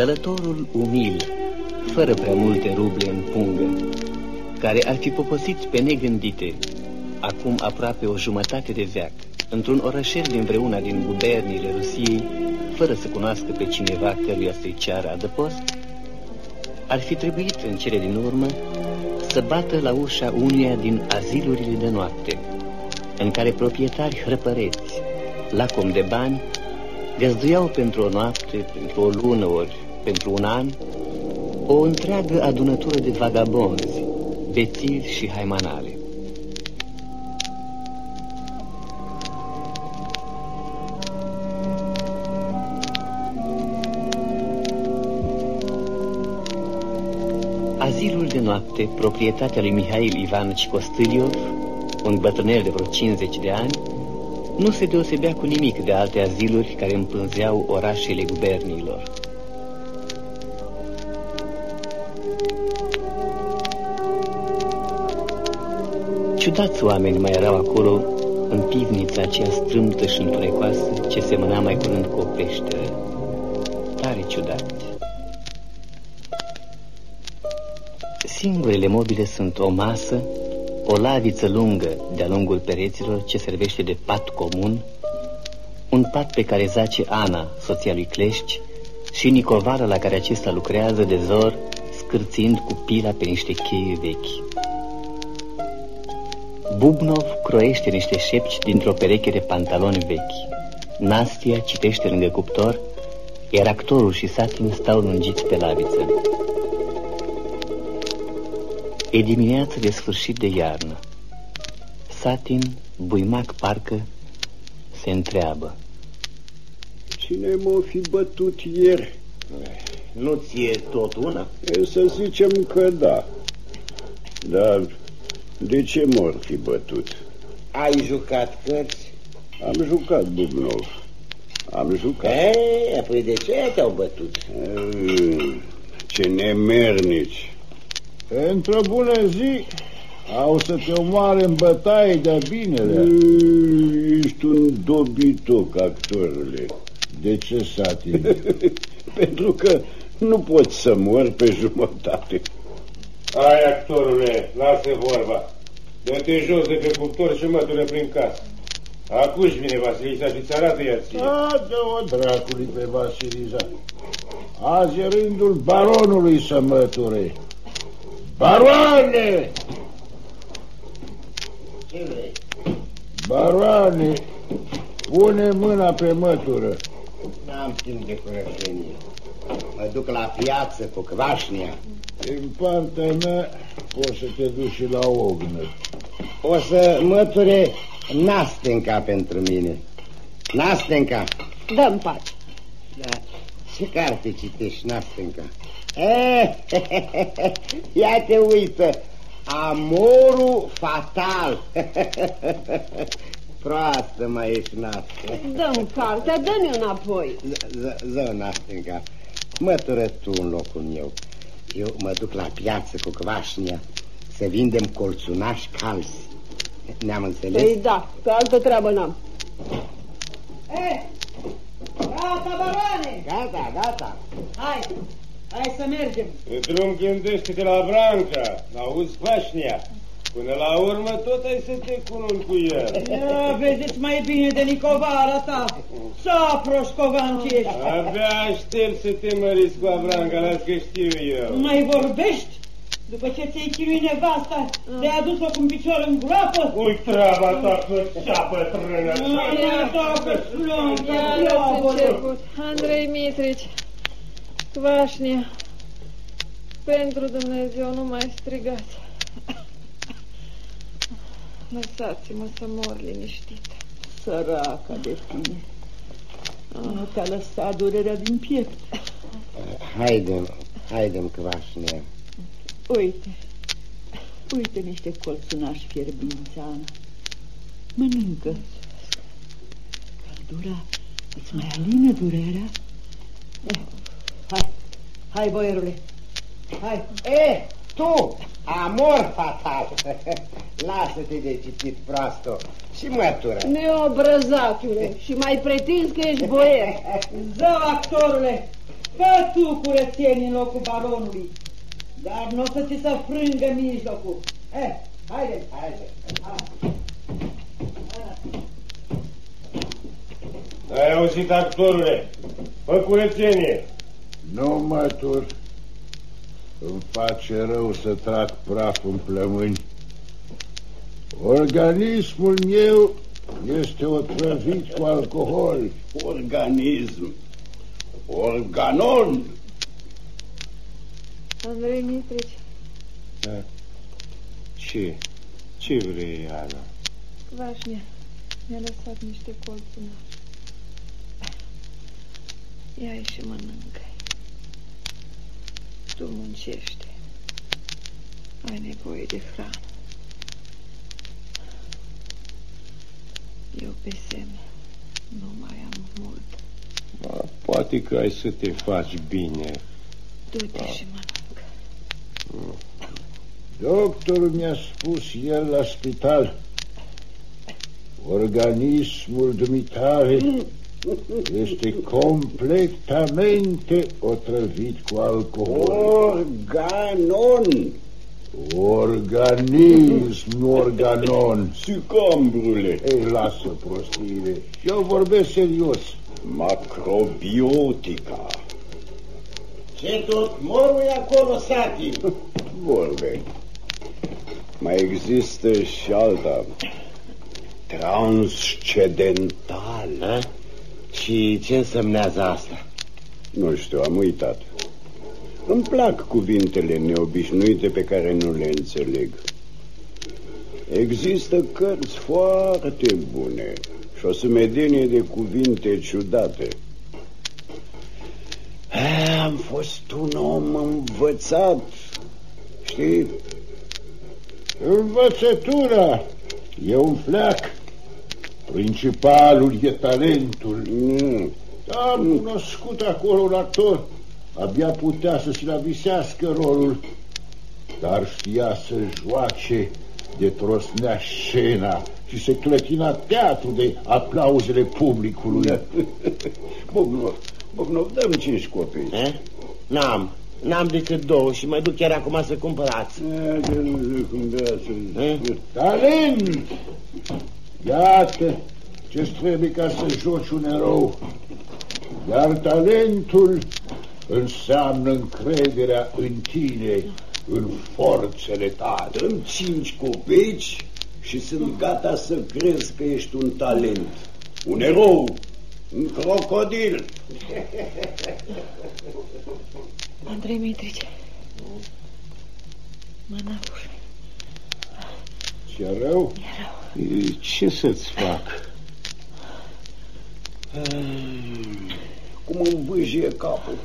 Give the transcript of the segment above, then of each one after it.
Călătorul umil, fără prea multe ruble în pungă, care ar fi poposit pe negândite, acum aproape o jumătate de veac, într-un orășel din vreuna din guberniile Rusiei, fără să cunoască pe cineva căruia să-i ceară adăpost, ar fi trebuit în cele din urmă să bată la ușa uneia din azilurile de noapte, în care proprietari hrăpăreți, lacom de bani, găzduiau pentru o noapte, pentru o lună ori, pentru un an, o întreagă adunătură de vagabonzi, bețivi și haimanale. Azilul de noapte, proprietatea lui Mihail Ivanovici Costâliov, un bătrânel de vreo 50 de ani, nu se deosebea cu nimic de alte aziluri care împânzeau orașele guberniilor. Ciudați oameni mai erau acolo, în pivnița aceea strâmtă și întunecoasă, ce semăna mai curând cu o peșteră. Tare ciudați. Singurele mobile sunt o masă, o laviță lungă de-a lungul pereților ce servește de pat comun, un pat pe care zace Ana, soția lui Clești, și Nicovară la care acesta lucrează de zor, scârțind cu pila pe niște cheie vechi. Bubnov croiește niște șepci dintr-o pereche de pantaloni vechi. Nastia citește lângă cuptor, iar actorul și Satin stau lungiți pe laviță. E dimineață de sfârșit de iarnă. Satin, buimac parcă, se întreabă. Cine m-a fi bătut ieri? Nu ție tot una? E să zicem că da. Dar de ce m fi bătut? Ai jucat cărți? Am jucat, Bubnov. Am jucat. Ei, apoi de ce te-au bătut? Ei, ce nemernici. Într-o bună zi au să te omoare în bătaie de binele. Ești un dobitoc, actorule. De ce, Sati? Pentru că nu poți să mor pe jumătate. Hai, actorule, lasă vorba. Dă-te jos de pe cuptor și mătură prin casă. Acuși vine Vasilița și ți arată ea ție. A, dă-o dracului pe Vasiliza. Azi e rândul baronului să măture. Baroane! Ce vrei? Baroane, pune mâna pe mătură. N-am timp de curățenie. Mă duc la piață cu cvașnia. În partea mea poți să te duci și la ognă. O să măture Nastenca pentru mine. Nastenca. Dă-mi pace. Da. Ce carte citești, Nastenca? Eh, ia te uită. Amorul fatal. Proastă mai ești, Nastenca. Dă-mi cartea, dă-mi înapoi. Zău, Nastenca, mătură tu în locul meu. Eu mă duc la piață cu cvașnia să vindem colțunași calzi. Ne-am înțeles? Păi da, pe altă treabă n-am. Eh, gata, baroane! Gata, gata. Hai, hai să mergem. Pe drum gândește-te la Branca, auzi cvașnia. Până la urmă tot ai să te cununi cu el. Ia, vedeți mai bine de Nicovara ta. Să proșcovan ce ești. Abia aștept să te măriți cu Avranca, las că știu eu. Mai vorbești? După ce ți-ai chinuit nevasta, te-ai adus-o cu un picior în groapă? Ui treaba ta cu cea bătrână. Ia, dacă sluncă, Iarăți început. Andrei Mitrici, Cvașnia, pentru Dumnezeu nu mai strigați. Lăsați-mă să mor liniștit. Săraca de tine. Nu te-a lăsat durerea din piept. Haidem, haidem, cvașnia. Uite, uite niște colțunași fierbinți, Ana. Mănâncă. Căldura îți mai alină durerea? Eh, hai, hai, boierule, hai. E, tu, amor fatal. Lasă-te de citit proasto și mătură. Neobrăzacule, și mai pretinzi că ești boier. Zău, actorule, Fă tu curățenie în locul baronului, dar nu o să ți se frângă mijlocul. Eh, haide, haide. haide. Ai auzit, actorule? Fă curățenie. Nu, mătur. Îmi face rău să trag praf în plămâni. Organismul meu este otrăvit cu alcohol. Organism. Organon. Andrei Mitrici, Ce? Ce vrei, Ana? Vașnia mi-a lăsat niște colțunași. Ia și mănâncă Tu muncește. Ai nevoie de hrană. Eu pe semne nu mai am mult. Ma, poate că ai să te faci bine. Du-te și mănâncă. Doctorul mi-a spus el la spital. Organismul dumitare este completamente otrăvit cu alcohol. Organon. Organism, nu organon. Sucombrule. Ei, lasă prostiile. Eu vorbesc serios. Macrobiotica. Ce tot morui acolo, Sati? Vorbe. Mai există și alta. Transcendental. A? Și ce însemnează asta? Nu știu, am uitat. Îmi plac cuvintele neobișnuite pe care nu le înțeleg. Există cărți foarte bune și o sumedenie de cuvinte ciudate. Ah, Am fost un om învățat, știi? Învățătura e un fleac. Principalul e talentul. Mm. Am cunoscut acolo un actor. Abia putea să și visească rolul, dar știa să joace de trosnea scena și se clătina teatru de aplauzele publicului. Bobnov, Bobnov, dăm cinci copii. Eh? N-am. N-am decât două și mă duc chiar acum să cumpărați. Eh? Talent! Iată ce trebuie ca să joci un erou. Iar talentul înseamnă încrederea în tine, în forțele tale. Dăm cinci copeci și sunt gata să crezi că ești un talent. Un erou, un crocodil. Andrei Mitrici. Mănăuș. Ce rău? E, Ce să-ți fac? Cum îmi vâjie capul.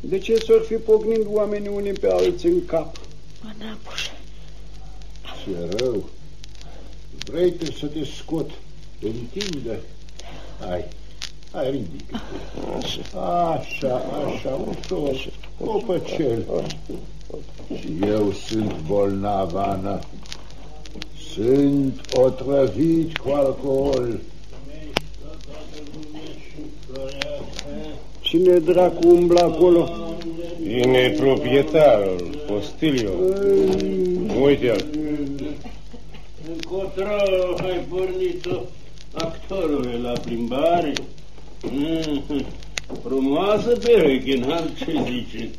De ce s-or fi pocnind oamenii unii pe alții în cap? Mănăuș. Ce rău. Vrei te să te scot. Te întindă. Hai, hai, ridică Așa, așa, ușor. Copăcel. Și eu sunt bolnav, Ana. Sunt otrăvit cu alcool. Cine dracu umblă acolo? Vine proprietarul, Postilio. Uite-l. Încotro ai pornit-o actorule la plimbare? Mm, Frumoasă pereche, n-am ce zice.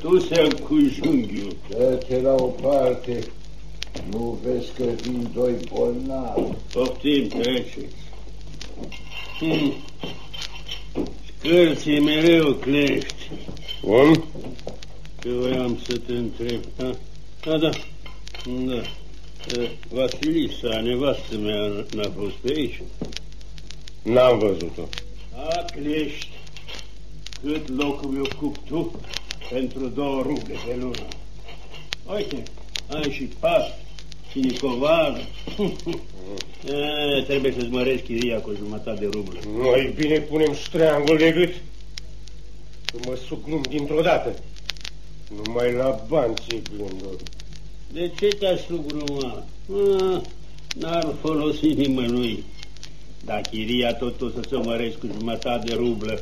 Tu se cu junghiul. Dă-te la o parte. Nu vezi că vin doi bolnavi. Poftim, treceți. Hmm. Scârții mereu clești. Cum? Ce voiam să te întreb. Da, da, da. da. Eh, Vasilisa, nevastă mea, n-a fost pe aici. N-am văzut-o. A, clești. Cât loc îmi ocup tu pentru două ruble pe lună. Uite, ai și pat, și nicovară. E, trebuie să-ți mărești chiria cu jumătate de rublă. Noi bine punem ștreangul de gât. Să mă sucnum dintr-o dată. Numai la bani ți gânduri. De ce te-ai sugrumat? Ah, N-ar folosi nimănui. Dar chiria tot o să se mărești cu jumătate de rublă.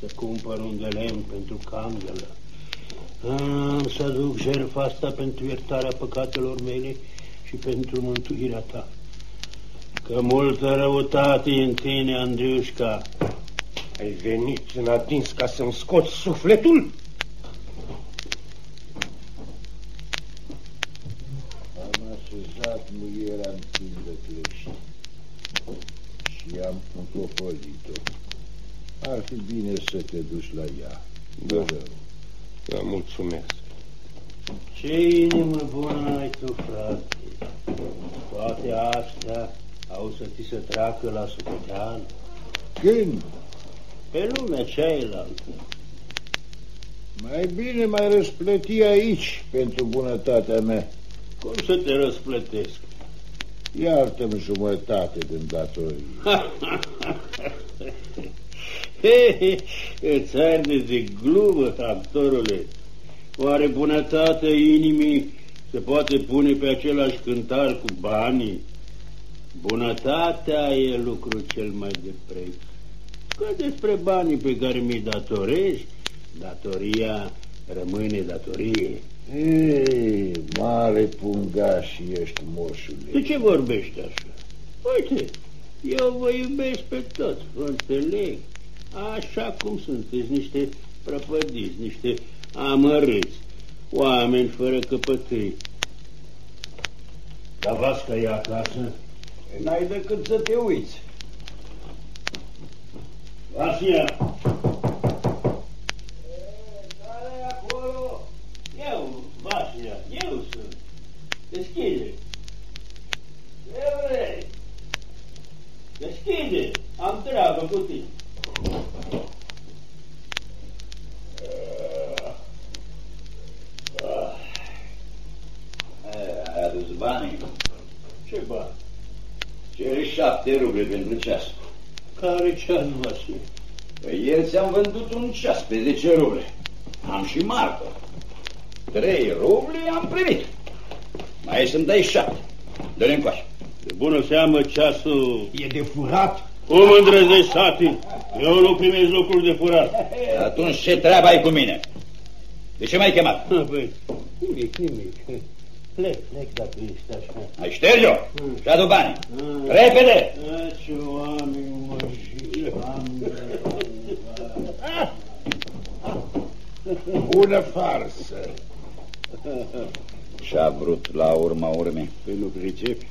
Să cumpăr un de lemn pentru candelă. Am să aduc jertfa asta pentru iertarea păcatelor mele și pentru mântuirea ta. Că multă răutate în tine, Andriușca. Ai venit în adins ca să-mi scoți sufletul? Am așezat muierea în tindă clești și am încopolit-o. Ar fi bine să te duci la ea. Da. Rău. Da, mulțumesc. Ce inimă bună ai tu, frate. Toate astea au să ți se treacă la supetean. Când? Pe lumea cealaltă. Mai bine mai răsplăti aici pentru bunătatea mea. Cum să te răsplătesc? Iartă-mi jumătate din datorii. He, he, Îți arde de glumă, actorule. Oare bunătatea inimii se poate pune pe același cântar cu banii? Bunătatea e lucru cel mai de preț. Că despre banii pe care mi-i datorezi, datoria rămâne datorie. Ei, mare pungaș ești, moșule. De ce vorbești așa? Uite, eu vă iubesc pe toți, vă înțeleg. Așa cum sunteți, niște prăpădiți, niște amărâți, oameni fără căpătâi. Dar Vasca e acasă? N-ai decât să te uiți. Vasia! Care acolo? Eu, Vasia, eu sunt. Deschide! Ce vrei? Deschide! Am treabă cu tine. Ai adus banii? Ce bani? Cere șapte ruble pentru ceas. Care ceas, Vasia? Păi ieri ți-am vândut un ceas pe 10 ruble. Am și marcă. 3 ruble am primit. Mai să-mi dai șapte. Dă-le încoace. De bună seamă ceasul... E de furat? Cum îndrăzești, sati? Eu nu primesc lucruri de furat. Atunci ce treabă ai cu mine? De ce m-ai chemat? Păi, nimic, nimic. Plec, plec dacă ești așa. Ai șterge-o și adu banii. Repede! Ah, Ce oameni măjiți, Bună farsă. Și-a vrut la urma urmei. Păi nu pricepi.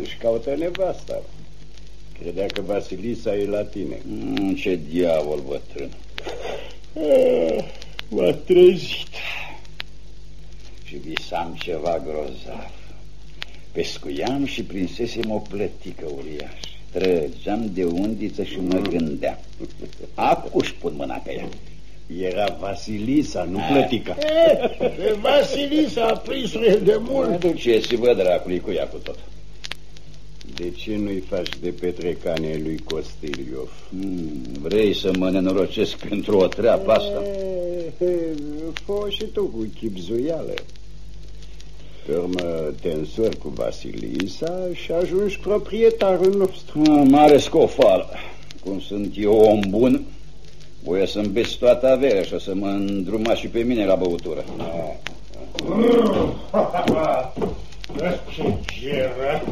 Își caută nevasta. Credea că Vasilisa e la tine. Mm, ce diavol bătrân. M-a trezit. Și visam ceva grozav. Pescuiam și prinsesem o plătică uriașă. Trăgeam de undiță și mă gândeam. Acuși pun mâna pe ea. Era Vasilisa, nu Ah. plătica. Pe Vasilisa a prins-o el de mult. Duceți-vă dracului cu ea cu tot. De ce nu-i faci de petrecane lui Costiliov? Hmm, vrei să mă nenorocesc pentru o treabă asta? Fă și tu cu chipzuială. Pe urmă te însori cu Vasilisa și ajungi proprietarul nostru. Ah, mare scofală. Cum sunt eu om bun, voie să-mi beți toată averea și o să mă îndruma și pe mine la băutură. Ce geră!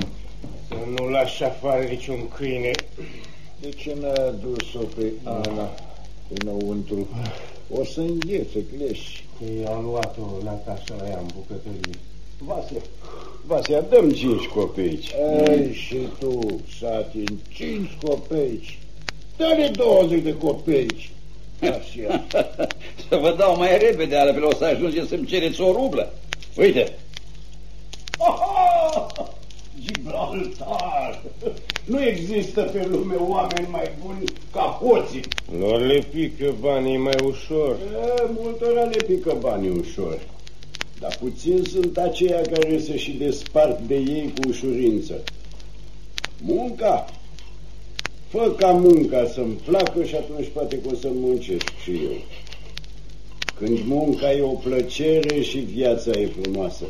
Să nu lași afară niciun câine. De ce n-a dus-o pe Ana înăuntru? O să înghețe cleși. Ei au luat-o la casa la ea în bucătărie. Vasia, Vasia, dăm cinci copeici. Ai și tu, satin, cinci copeici. Dă-ne 20 de copeici. Așa. să vă dau mai repede, altfel o să ajungeți să-mi cereți o rublă. Uite, Gibraltar! Nu există pe lume oameni mai buni ca hoții. Lor le pică banii mai ușor. E, multora le pică banii ușor. Dar puțin sunt aceia care se și despart de ei cu ușurință. Munca? Fă ca munca să-mi placă și atunci poate că o să muncesc și eu. Când munca e o plăcere și viața e frumoasă.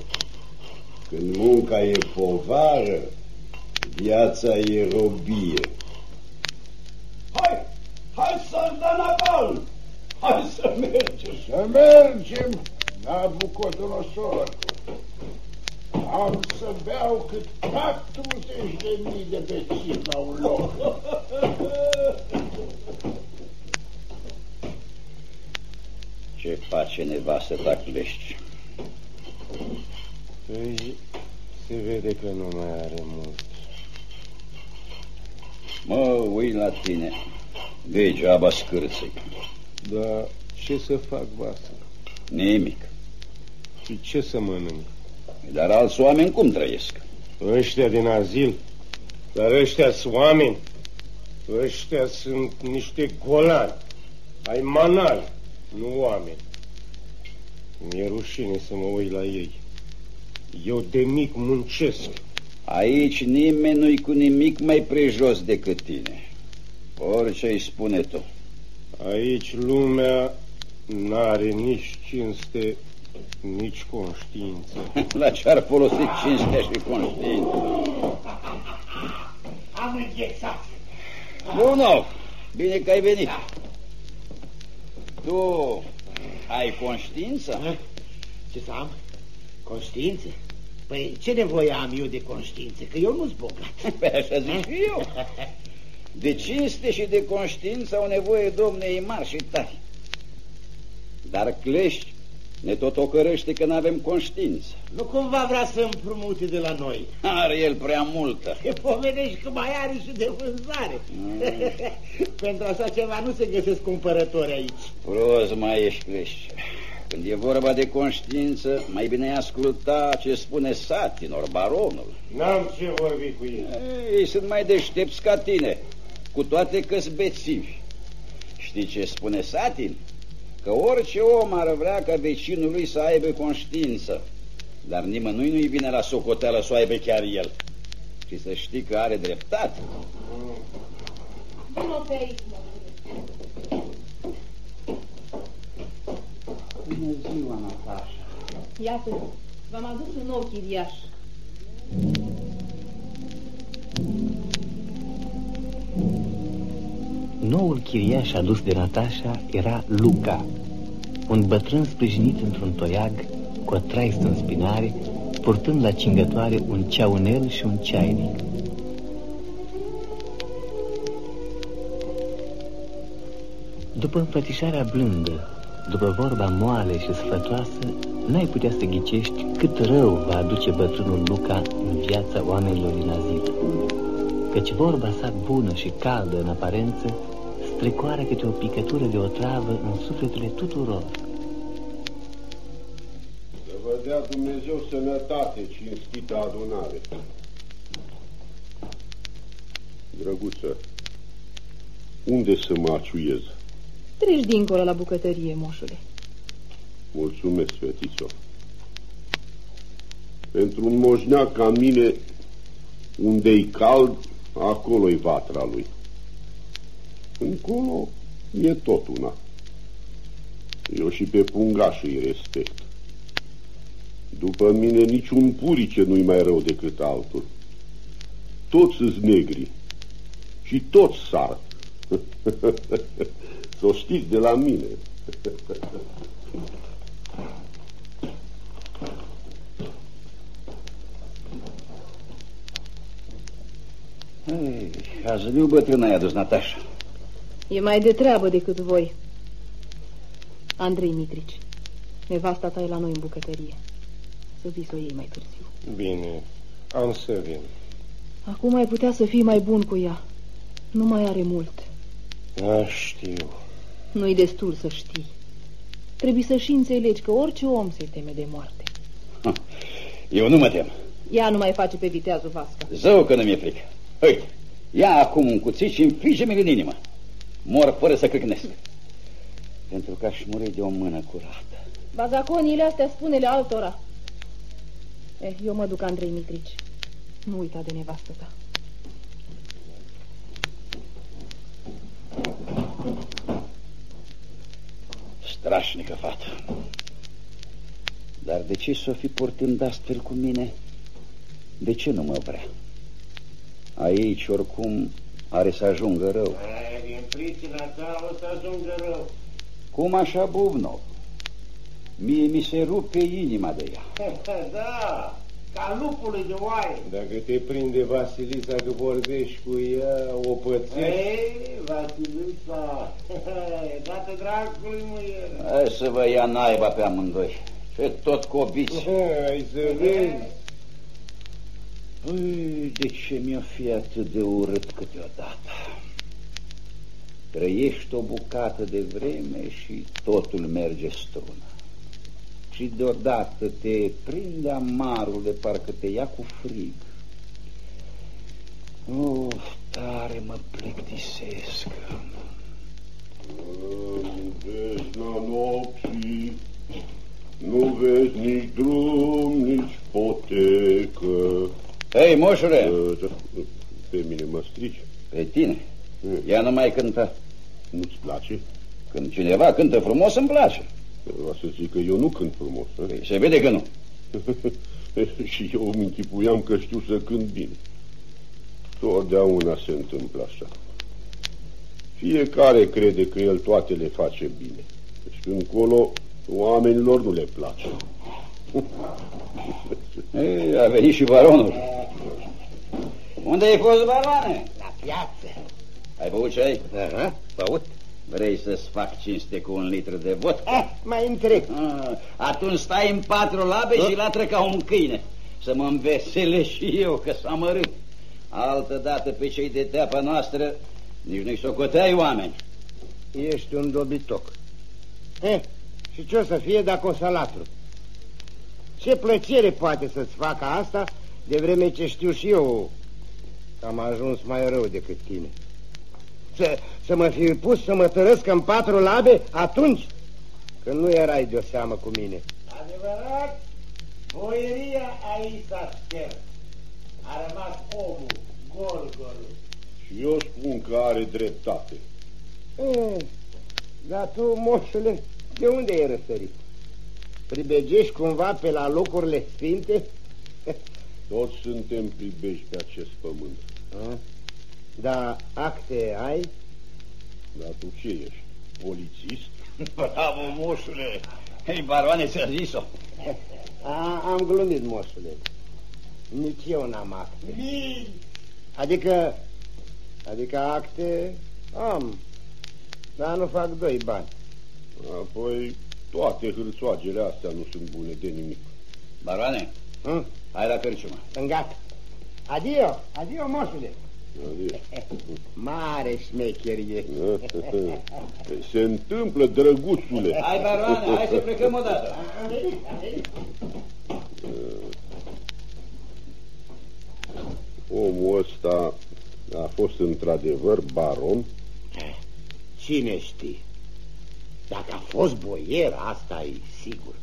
Când munca e povară, viața e robie. Hai, hai să Sardanaval! Hai să mergem! Să mergem, Nabucodonosor! Am să beau cât 40 de mii de bețivi la un loc. Ce face nevastă ta clești? Păi, se vede că nu mai are mult. Mă uit la tine. Degeaba scârței. Dar ce să fac, Vasă? Nimic. Și ce să mănânc? Dar alți oameni cum trăiesc? Ăștia din azil? Dar ăștia sunt oameni? Ăștia sunt niște golani, ai manali, nu oameni. Mi-e rușine să mă uit la ei. Eu de mic muncesc. Aici nimeni nu-i cu nimic mai prejos decât tine. Orice îi spune tu. Aici lumea n-are nici cinste, nici conștiință. La ce ar folosi cinstea și conștiința? Am înghețat. Bună! Bine că ai venit. Tu ai conștiință? Ce să am? Conștiință? Păi ce nevoie am eu de conștiință? Că eu nu-s bogat. Pe așa zic și eu. De cinste și de conștiință au nevoie domnei mari și tari. Dar clești ne tot ocărăște că n-avem conștiință. Nu cumva vrea să împrumute de la noi. Are el prea multă. Te pomenești că mai are și de vânzare. Mm. Pentru așa ceva nu se găsesc cumpărători aici. Prost mai ești clești. Când e vorba de conștiință, mai bine asculta ce spune Satin, ori baronul. N-am ce vorbi cu ei. Ei sunt mai deștepți ca tine, cu toate că bețivi. Știi ce spune Satin? Că orice om ar vrea ca vecinul lui să aibă conștiință, dar nimănui nu-i vine la socoteală să o aibă chiar el. Și să știi că are dreptate. Vino pe aici, mă. Bună ziua, Natasha. Iată, v-am adus un nou chiriaș. Noul chiriaș adus de Natasha era Luca, un bătrân sprijinit într-un toiag cu o traistă în spinare, purtând la cingătoare un ceaunel și un ceainic. După înfățișarea blândă, după vorba moale și sfătoasă, n-ai putea să ghicești cât rău va aduce bătrânul Luca în viața oamenilor din azil. Căci vorba sa bună și caldă în aparență strecoară câte o picătură de otravă în sufletele tuturor. Să vă dea Dumnezeu sănătate, cinstită adunare. Drăguță, unde să mă aciuiez? Treci dincolo la bucătărie, moșule. Mulțumesc, fetițo. Pentru un moșneac ca mine, unde-i cald, acolo-i vatra lui. Încolo e tot una. Eu și pe pungaș îi respect. După mine niciun purice nu-i mai rău decât altul. Toți sunt negri și toți sar. Să o știți de la mine. Ei, Azliu bătrână ai adus, Natasha. E mai de treabă decât voi. Andrei Mitrici, nevasta ta e la noi în bucătărie. Să vii să o iei mai târziu. Bine, am să vin. Acum ai putea să fii mai bun cu ea. Nu mai are mult. Da, știu. Nu-i destul să știi. Trebuie să și înțelegi că orice om se teme de moarte. Eu nu mă tem. Ea nu mai face pe viteazul Vasca. Zău că nu mi-e frică. Uite, ia acum un cuțit și înfige-mi în inimă. Mor fără să câcnesc. Pentru că aș muri de o mână curată. Bazaconiile astea spune-le altora. Eh, eu mă duc, Andrei Mitrici. Nu uita de nevastă ta. Strașnică fată. Dar de ce s-o fi purtând astfel cu mine? De ce nu mă vrea? Aici, oricum, are să ajungă rău. din pricina ta o să ajungă rău. Cum așa, Bubnov? Mie mi se rupe inima de ea. da, ca lupului de oaie. Dacă te prinde Vasilisa că vorbești cu ea, o pățești. Ei, Vasilisa, dată dracului muiere. Hai să vă ia naiba pe amândoi. Ce tot cobiți. Hai să vezi. Ui, de ce mi-o fi atât de urât câteodată? Trăiești o bucată de vreme și totul merge strună. Și deodată te prinde amarul de parcă te ia cu frig. Uf, tare mă plictisesc. Bezna nopții, nu vezi nici drum, nici potecă. Hei, moșule! Pe mine mă strici? Pe tine? Ea nu mai cântă. Nu-ți place? Când cineva cântă frumos, îmi place. O să zic că eu nu cânt frumos. Păi, se vede că nu. și eu îmi închipuiam că știu să cânt bine. Totdeauna se întâmplă așa. Fiecare crede că el toate le face bine. Și încolo oamenilor nu le place. Ei, a venit și baronul. Unde ai fost, baroane? La piață. Ai băut ceai? Aha, băut. Vrei să-ți fac cinste cu un litru de vot? Eh, mai întreb. Ah, atunci stai în patru labe și latră ca un câine. Să mă învesele și eu, că s-a mărât. Altă dată pe cei de teapa noastră nici nu-i socoteai oameni. Ești un dobitoc. Eh, și ce o să fie dacă o să latru? Ce plăcere poate să-ți facă asta, de vreme ce știu și eu că am ajuns mai rău decât tine. Să, să mă fi pus să mă tărăsc în patru labe atunci când nu erai de-o seamă cu mine. Adevărat, boieria aici s-a ștert. A rămas omul, gol, gol. Și eu spun că are dreptate. E, dar tu, moșule, de unde ai răsărit? Pribegești cumva pe la locurile sfinte? Toți suntem pribeși pe acest pământ. A? Da, acte ai? Dar tu ce ești? Polițist? Bravo, moșule! Hei, baroane, ți-a zis-o. A, am glumit, moșule. Nici eu n-am acte. Mii! Adică, adică acte am, dar nu fac doi bani. Apoi, toate hârțoagele astea nu sunt bune de nimic. Baroane, Hm? hai la cărciumă. Sunt gata. Adio, adio, moșule. Adio. Mare șmecherie. Se întâmplă, drăguțule. Hai, baroane, hai să plecăm odată. Omul ăsta a fost într-adevăr baron? Cine știe? Dacă a fost boier, asta e sigur.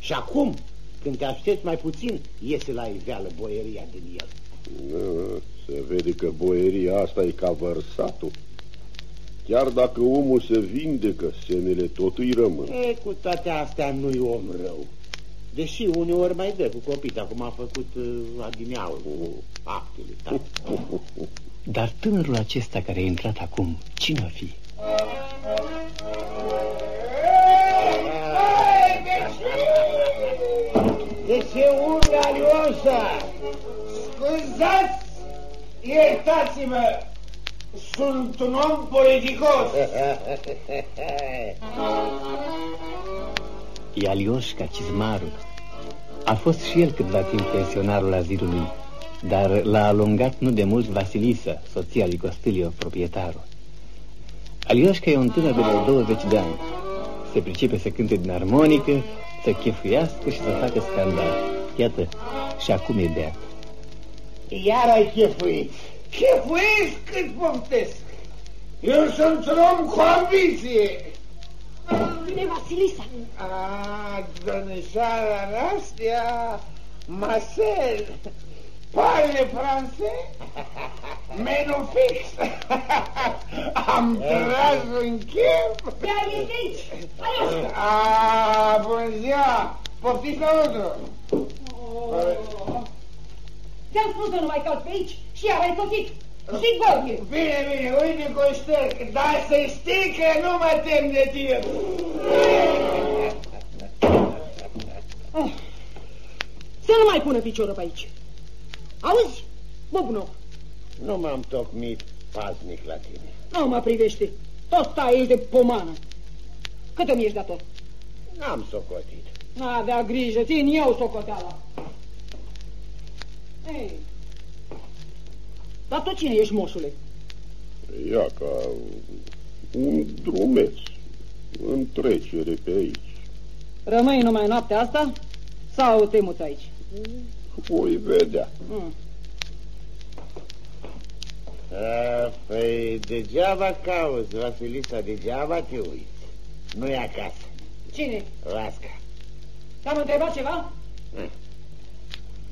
Și acum, când te aștepți mai puțin, iese la iveală boieria din el. Da, se vede că boieria asta e ca vărsatul. Chiar dacă omul se vindecă, semnele tot îi rămân. E, cu toate astea nu-i om rău. Deși uneori mai dă cu copita, cum a făcut uh, adineaul cu actele. Da? Dar tânărul acesta care a intrat acum, cine o fi? De ce urli, Alioșa? Scuzați, iertați-mă, sunt un om politicos. E Alioșca Cizmarul. A fost și el câtva timp pensionarul azilului, dar l-a alungat nu de mult Vasilisa, soția lui Costilio, proprietarul. Alioșca e un tânăr de vreo 20 de ani. Se pricepe să cânte din armonică, să chefuiască și să facă scandal. Iată, și acum e beat. Iar ai chefuit. Chefuiesc cât poftesc. Eu sunt un om cu ambiție. Vine Vasilisa. Ah, domnișoara Nastia, Marcel, parle français? Menu fix. Am tras un chef. Ia vine aici. Alioșca. Ah, bună ziua. Poftiți lăuntru. Ți-am spus să nu mai caut pe aici și iar ai pățit. Sigur e. Bine, bine, uite Coștel, dar să știi că nu mă tem de tine. Ah. Să nu mai pună piciorul pe aici. Auzi, Bobnov? Nu m-am tocmit paznic la tine. Nu mă privește. Tot stai ești de pomană. Cât îmi ești dator? N-am socotit. N-avea grijă, țin eu socoteala. Ei, dar tu cine ești, moșule? Ia ca un drumeț în trecere pe aici. Rămâi numai noaptea asta sau te muți aici? Voi vedea. Mm. A, păi degeaba cauzi, Vasilisa, degeaba te uiți. Nu e acasă. Cine? Vasca. Te-am întrebat ceva?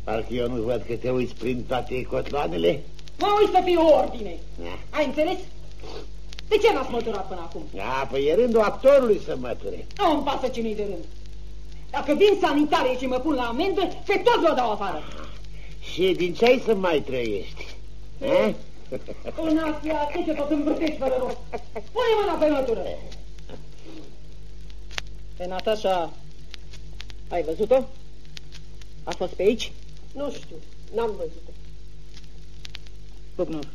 Parcă eu nu văd că te uiți prin toate cotloanele. Mă uit să fie ordine. Da. Ai înțeles? De ce n-ați măturat până acum? Da, păi e rândul actorului să măture. Nu îmi pasă cine de rând. Dacă vin sanitarii și mă pun la amendă, pe toți vă dau afară. Și din ce ai să mai trăiești? Eh? În astea, ce tot învârtești fără rost. Pune mâna pe mătură. Pe Natasha, ai văzut-o? A fost pe aici? Nu știu, n-am văzut-o. Bucnor.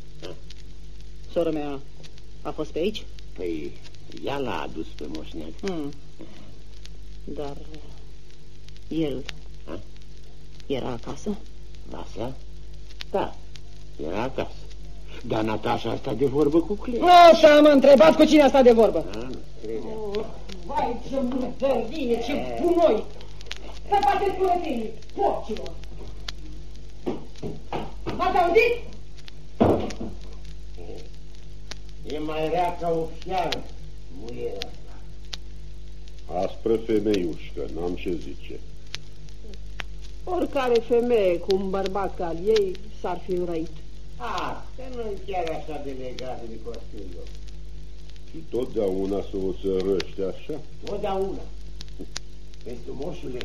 Sora mea a fost pe aici? Păi ea l-a adus pe moșneag. Hmm. Dar el Ha? era acasă? Vasa? Da, era acasă. Dar Natasha a stat de vorbă cu Clea. Nu să mă întrebați cu cine a stat de vorbă. Ah, nu, crede. Oh, vai, ce murdărie, ce punoi! Să faceți curățenie, porcilor! M-ați auzit? E mai rea ca o fiară, muiera asta. Aspră femeiușcă, n-am ce zice. Oricare femeie cu un bărbat ca al ei s-ar fi înrăit. Ah, că nu e chiar așa de legată de costilul. Și totdeauna să o sărăște așa? Totdeauna. Vezi tu, moșule,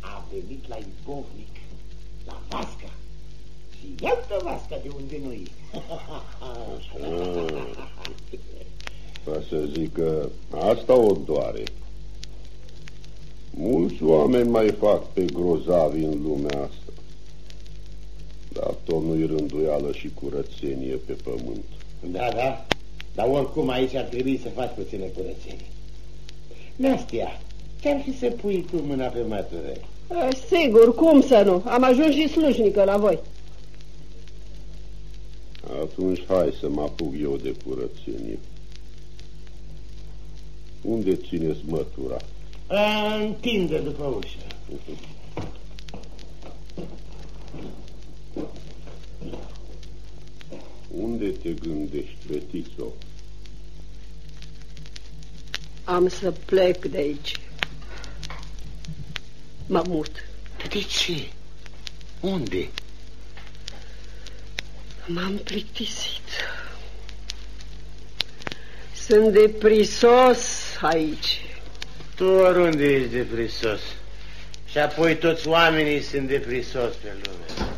a venit la Ibovnic, la Vasca. Și iată Vasca de unde nu e. Ah, Ca să zic că asta o doare. Mulți oameni mai fac pe grozavi în lumea asta. Dar tot nu-i rânduială și curățenie pe pământ. Da, da, dar oricum aici ar trebui să faci puțină curățenie. Nastia, ce-ar fi să pui tu mâna pe mătură? A, sigur, cum să nu? Am ajuns și slujnică la voi. Atunci hai să mă apuc eu de curățenie. Unde țineți mătura? A, întinde după ușă. Unde te gândești, Betițo? Am să plec de aici. Mă mut. De ce? Unde? M-am plictisit. Sunt de prisos aici. Tu oriunde ești de prisos. Și apoi toți oamenii sunt de prisos pe lume.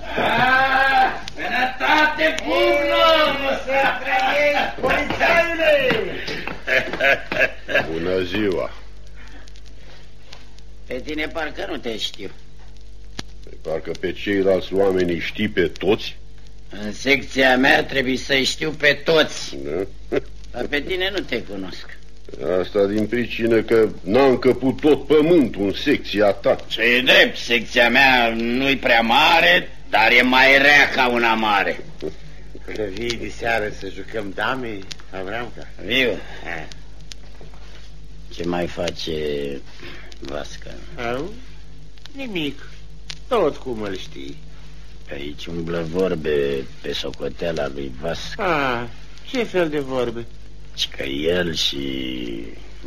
Sănătate bună! Să trăiești, polițaiule! Bună ziua! Pe tine parcă nu te știu. Păi Parcă pe ceilalți oameni îi știi pe toți? În secția mea trebuie să-i știu pe toți. Da? Dar pe tine nu te cunosc. Asta din pricină că n-a încăput tot pământul în secția ta. Ce e drept, secția mea nu-i prea mare, dar e mai rea ca una mare. Că vii de seară să jucăm dame, Avramca? Viu? Ce mai face Vasca? Au? Nimic. Tot cum îl știi. Pe aici umblă vorbe pe socoteala lui Vasca. Ah, ce fel de vorbe? Și că el și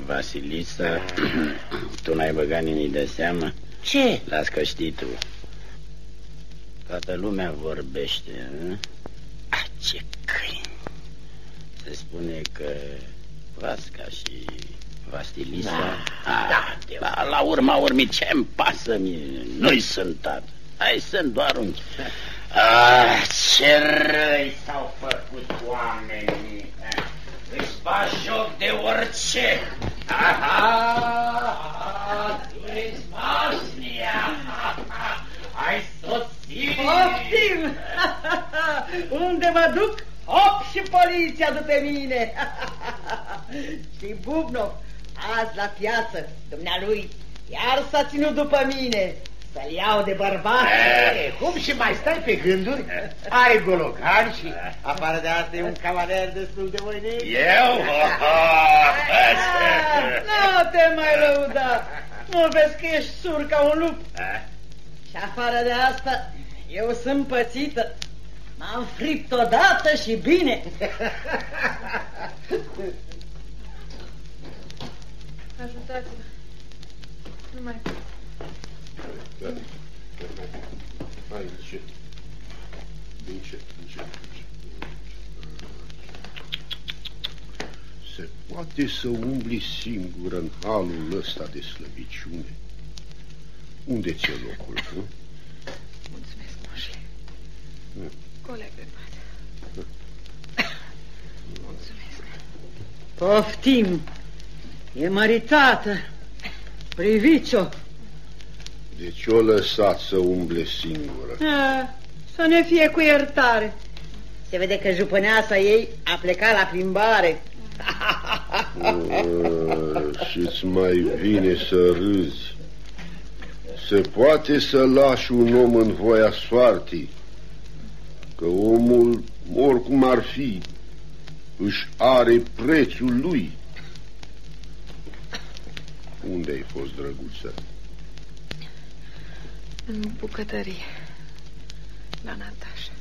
Vasilisa, tu n-ai băgat nimic de seamă? Ce? Las că știi tu. Toată lumea vorbește, nu? Ah, ce câini! Se spune că Vasca și Vasilisa... Da, ah, da, la, la urma urmii ce-mi pasă mie? Nu-i sunt tată. Hai, sunt doar unchi. Ah, ce răi s-au făcut oamenii. Își fac joc de orice. Aha, tu ești Masnia. Ai sosit. Poftim! Unde mă duc? Hop și poliția după mine! și Bubnov, azi la piață, dumnealui, iar s-a ținut după mine. Să-l iau de bărbat. E, cum și mai stai pe gânduri? Ai gologan și afară de asta e un cavaler destul de voinic. Eu? Nu te mai lăuda. Nu vezi că ești sur ca un lup. Și afară de asta, eu sunt pățită. M-am fript odată și bine. Ajutați-mă. Nu mai pot. Da. Hai, încet. Încet, încet, încet. Se poate să umbli singur în halul ăsta de slăbiciune? Unde ți-e locul? Nu? Mulțumesc, moșe. Nu. Coleg pe pat. Mulțumesc. Poftim. E măritată. Priviți-o. Deci o lăsat să umble singură. A, Să ne fie cu iertare. Se vede că jupâneasa ei a plecat la plimbare. și îți mai vine să râzi. Se poate să lași un om în voia soartii, că omul, oricum ar fi, își are prețul lui. Unde ai fost, drăguță? În bucătărie. La Natasha.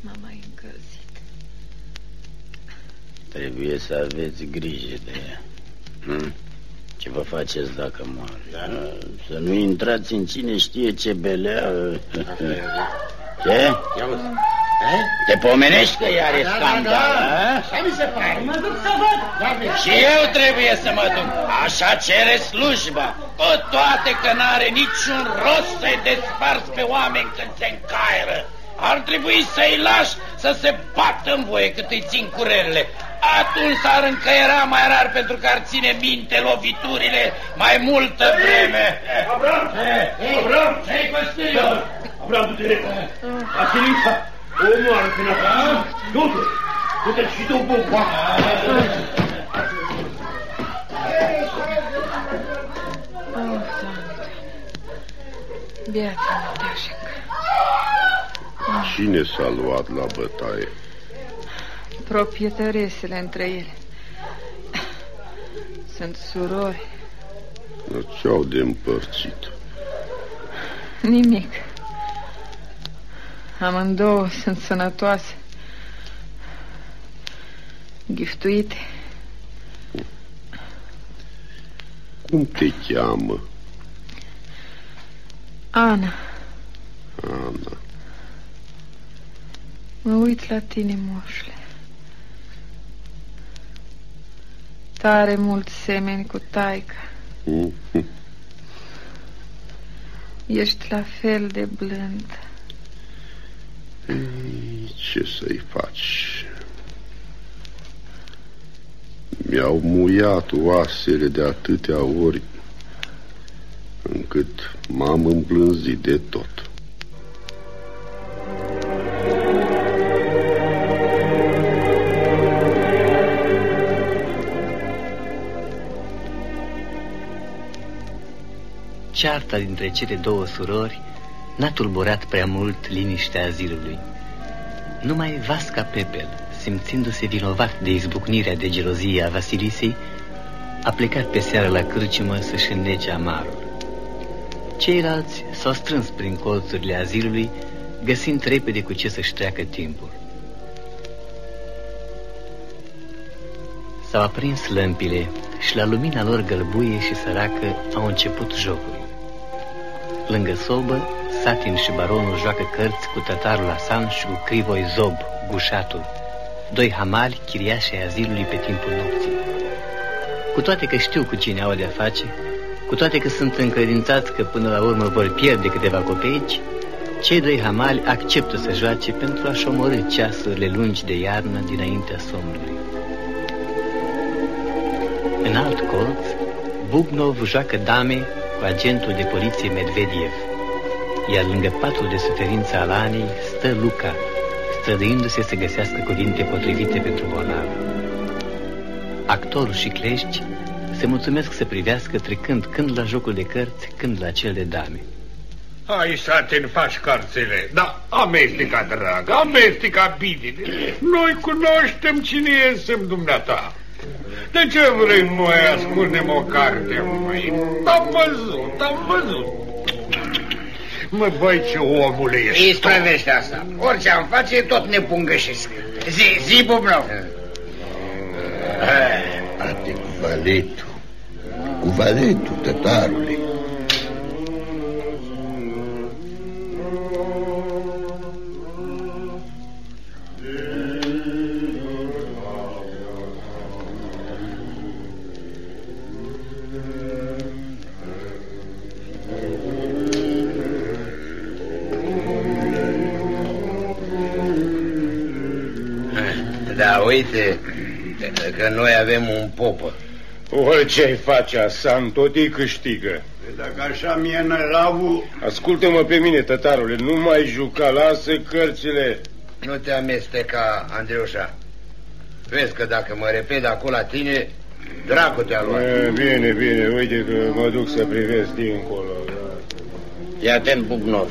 M-am mai încălzit. Trebuie să aveți grijă de ea. Hm? Ce vă faceți dacă moare? Da? Să nu intrați în cine știe ce belea. Ce? Te pomenești că iar e Da, da, scandal, da. a? Așa mi se pare. Mă duc să văd. Și eu trebuie să mă duc. Așa cere slujba. Cu toate că n-are niciun rost să-i desparți pe oameni când se încaieră. Ar trebui să-i lași să se bată în voie cât îi țin curelele. Atunci s-ar încăiera mai rar pentru că ar ține minte loviturile mai multă vreme. Abram! Abram! Ce-i Costiu? Abram, du-te repede! Vasilisa! Omoară pe Natasha! Du-te! Du-te și tu, buba! Oh, Doamne, Biata Natasha. Cine s-a luat la bătaie? Proprietăresele între ele. Sunt surori. Ce-au de împărțit? Nimic. Amândouă sunt sănătoase. Giftuite. Cum te cheamă, Ana, Ana? mă uit la tine, moșule. Tare mult semeni cu taica. Mhm. Ești la fel de blând. Ei, Ce să-i faci? Mi-au muiat oasele de atâtea ori încât m-am îmblânzit de tot. Cearta dintre cele două surori n-a tulburat prea mult liniștea azilului. Numai Vasca Pepel, simțindu-se vinovat de izbucnirea de gelozie a Vasilisei, a plecat pe seară la cârciumă să-și înnece amarul. Ceilalți s-au strâns prin colțurile azilului, găsind repede cu ce să-și treacă timpul. S-au aprins lămpile și la lumina lor gălbuie și săracă au început jocuri. Lângă sobă, Satin și baronul joacă cărți cu tătarul Asan și cu Crivoi Zob, gușatul, doi hamali chiriași ai azilului pe timpul nopții. Cu toate că știu cu cine au de-a face, cu toate că sunt încredințați că până la urmă vor pierde câteva copeici, cei doi hamali acceptă să joace pentru a-și omorâ ceasurile lungi de iarnă dinaintea somnului. În alt colț, Bubnov joacă dame cu agentul de poliție Medvediev, iar lângă patul de suferință al Anei stă Luca, străduindu-se să găsească cuvinte potrivite pentru bolnav. Actorul și clești se mulțumesc să privească trecând când la jocul de cărți, când la cel de dame. Hai să te faci carțele, dar amesteca, drag, amesteca bine. Noi cunoaștem cine este dumneata. De ce vrei noi ascundem o carte, mai? Am văzut, am văzut. Mă, băi, ce omule ești Îi sprăvește asta. Orice am face, tot ne pungășesc. Zi, zi, Bubnov. Ate cu valetul, cu valetul, tătarule. Uite, că noi avem un popă. Orice-ai face, Asan, tot ei câștigă. Dacă așa mie năravul... Ascultă-mă pe mine, tătarule, nu mai juca, lasă cărțile. Nu te amesteca, Andreușa. Vezi că dacă mă repet acolo la tine, dracu te-a luat. E, Bine, bine, uite că mă duc să privesc dincolo. Fii atent, Bubnov.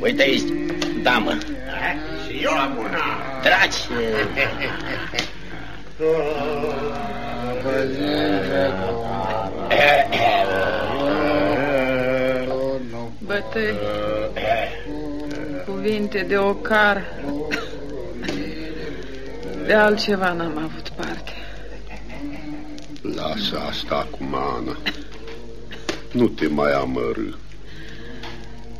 Uite aici, damă. Și eu am una. Tragi! Bătăi, cuvinte de ocar, de altceva n-am avut parte. Lasă asta acum, Ana. Nu te mai amărâ.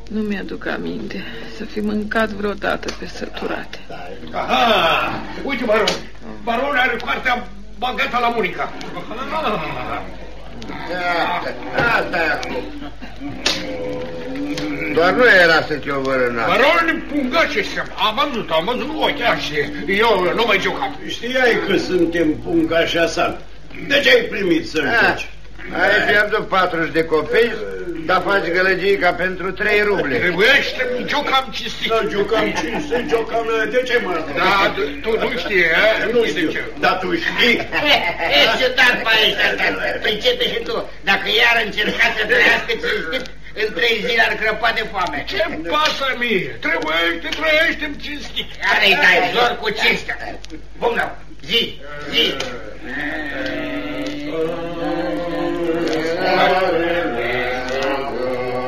Nu mi-aduc aminte să fi mâncat vreodată pe săturate. Aha! Uite, baron. Baron are cartea bagata la Monica. Asta e acum. Doar nu era să te ovărâna. Baron pungașe și am văzut, am văzut cu ochii așa. Eu nu mai jucam. Știai că suntem pungași Asan. De ce ai primit să Ah, joci? Ai pierdut 40 de copii, dar faci gălăgii ca pentru 3 ruble. Trebuiește, jucam cinstit. Să jucam cinstit, jucam... De ce mă? Da, tu nu știi, eh? Nu știu. Dar tu știi? Ești ciudat pe aici, asta. Începe și tu. Dacă iar încerca să trăiască cinstit, în trei zile ar crăpa de foame. Ce pasă mie? Trebuiește, trăiește cinstit. Care-i dai zor cu cinstea? Bună, zi, zi.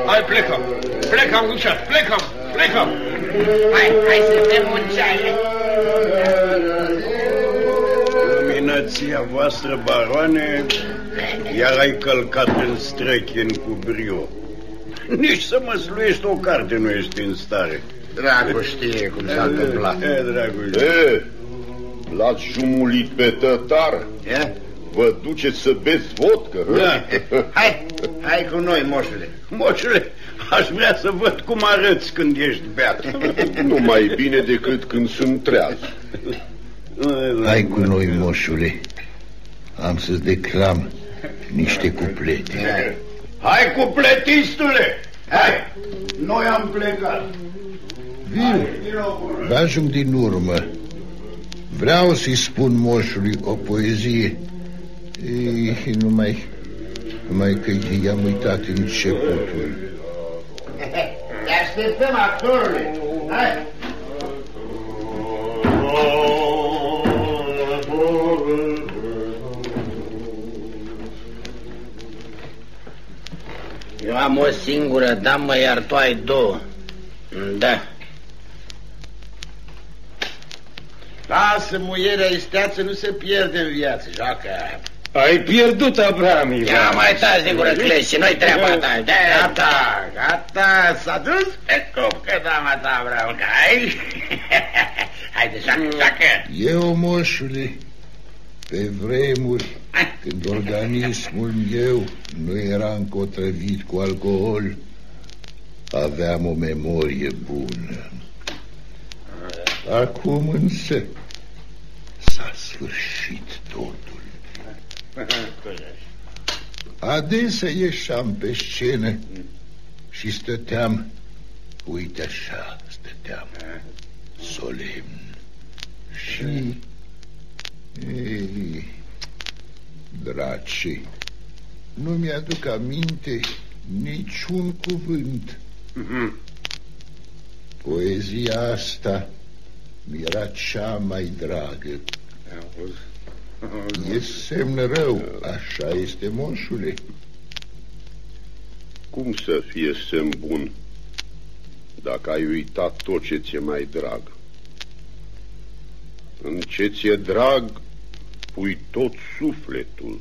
Hai, plecăm. Plecăm, Lucian, plecăm, plecăm. Hai, hai să bem un ceai. Luminația voastră, baroane, iar ai călcat în strechin cu brio. Nici să mă sluiești o carte nu ești în stare. Dracu știe cum s-a întâmplat. E, dragul. E, l-ați jumulit pe tătar? E? Vă duceți să beți vodcă? hă? Da. Hai, hai cu noi, moșule. Moșule, aș vrea să văd cum arăți când ești beat. Nu mai bine decât când sunt treaz. Hai cu noi, moșule. Am să-ți declam niște cuplete. Hai cu pletistule! Hai! Noi am plecat. Vin, ajung din urmă. Vreau să-i spun moșului o poezie. Ei, numai, numai că i-am uitat începutul. Te așteptăm, actorule. Hai. Eu am o singură damă, iar tu ai două. Da. Lasă, muierea isteață nu se pierde în viață, joacă. Ai pierdut, Abraham, Ia mai taci de gură, Cleș, și noi treaba ta. Da, Gata, gata, s-a dus pe cup că dama ta vreau că ai. Haide, joacă, joacă. Eu, moșule, pe vremuri, când organismul meu nu era încotrăvit cu alcool, aveam o memorie bună. Acum însă s-a sfârșit totul. Adesea ieșeam pe scenă și stăteam, uite așa, stăteam, solemn. Și, ei, draci, nu mi-aduc aminte niciun cuvânt. Mm-hmm. Poezia asta mi-era cea mai dragă. E semn rău, așa este, moșule. Cum să fie semn bun dacă ai uitat tot ce ți-e mai drag? În ce ți-e drag, pui tot sufletul.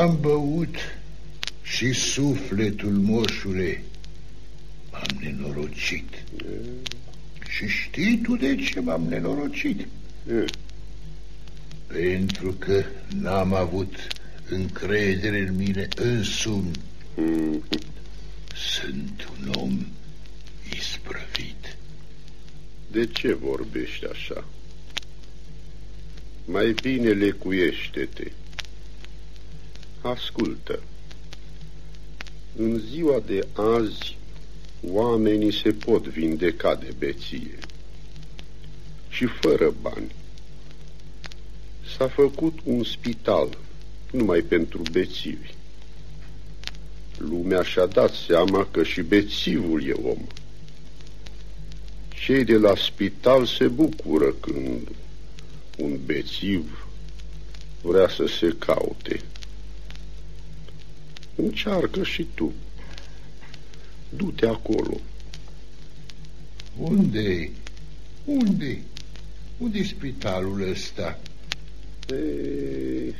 Am băut și sufletul, moșule. M-am nenorocit. E... Și știi tu de ce m-am nenorocit? E. Pentru că n-am avut încredere în mine însumi. Mm. Sunt un om isprăvit. De ce vorbești așa? Mai bine lecuiește-te. Ascultă. În ziua de azi, oamenii se pot vindeca de beție. Și fără bani. S-a făcut un spital numai pentru bețivi. Lumea și-a dat seama că și bețivul e om. Cei de la spital se bucură când un bețiv vrea să se caute. Încearcă și tu. Du-te acolo. Unde? Unde? Unde e spitalul ăsta? E,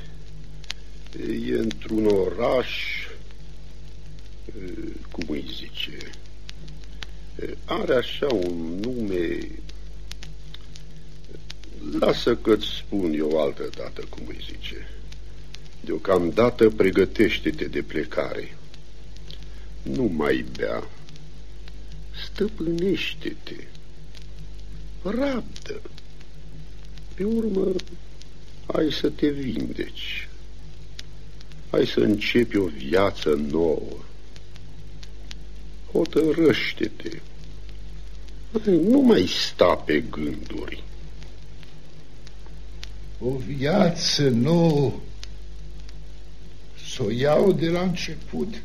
e într-un oraș, cum îi zice, are așa un nume... Lasă că-ți spun eu altă dată cum îi zice. Deocamdată pregătește-te de plecare. Nu mai bea. Stăpânește-te. Rabdă. Pe urmă, ai să te vindeci. Ai să începi o viață nouă. Hotărăște-te. Nu mai sta pe gânduri. O viață nouă să o iau de la început.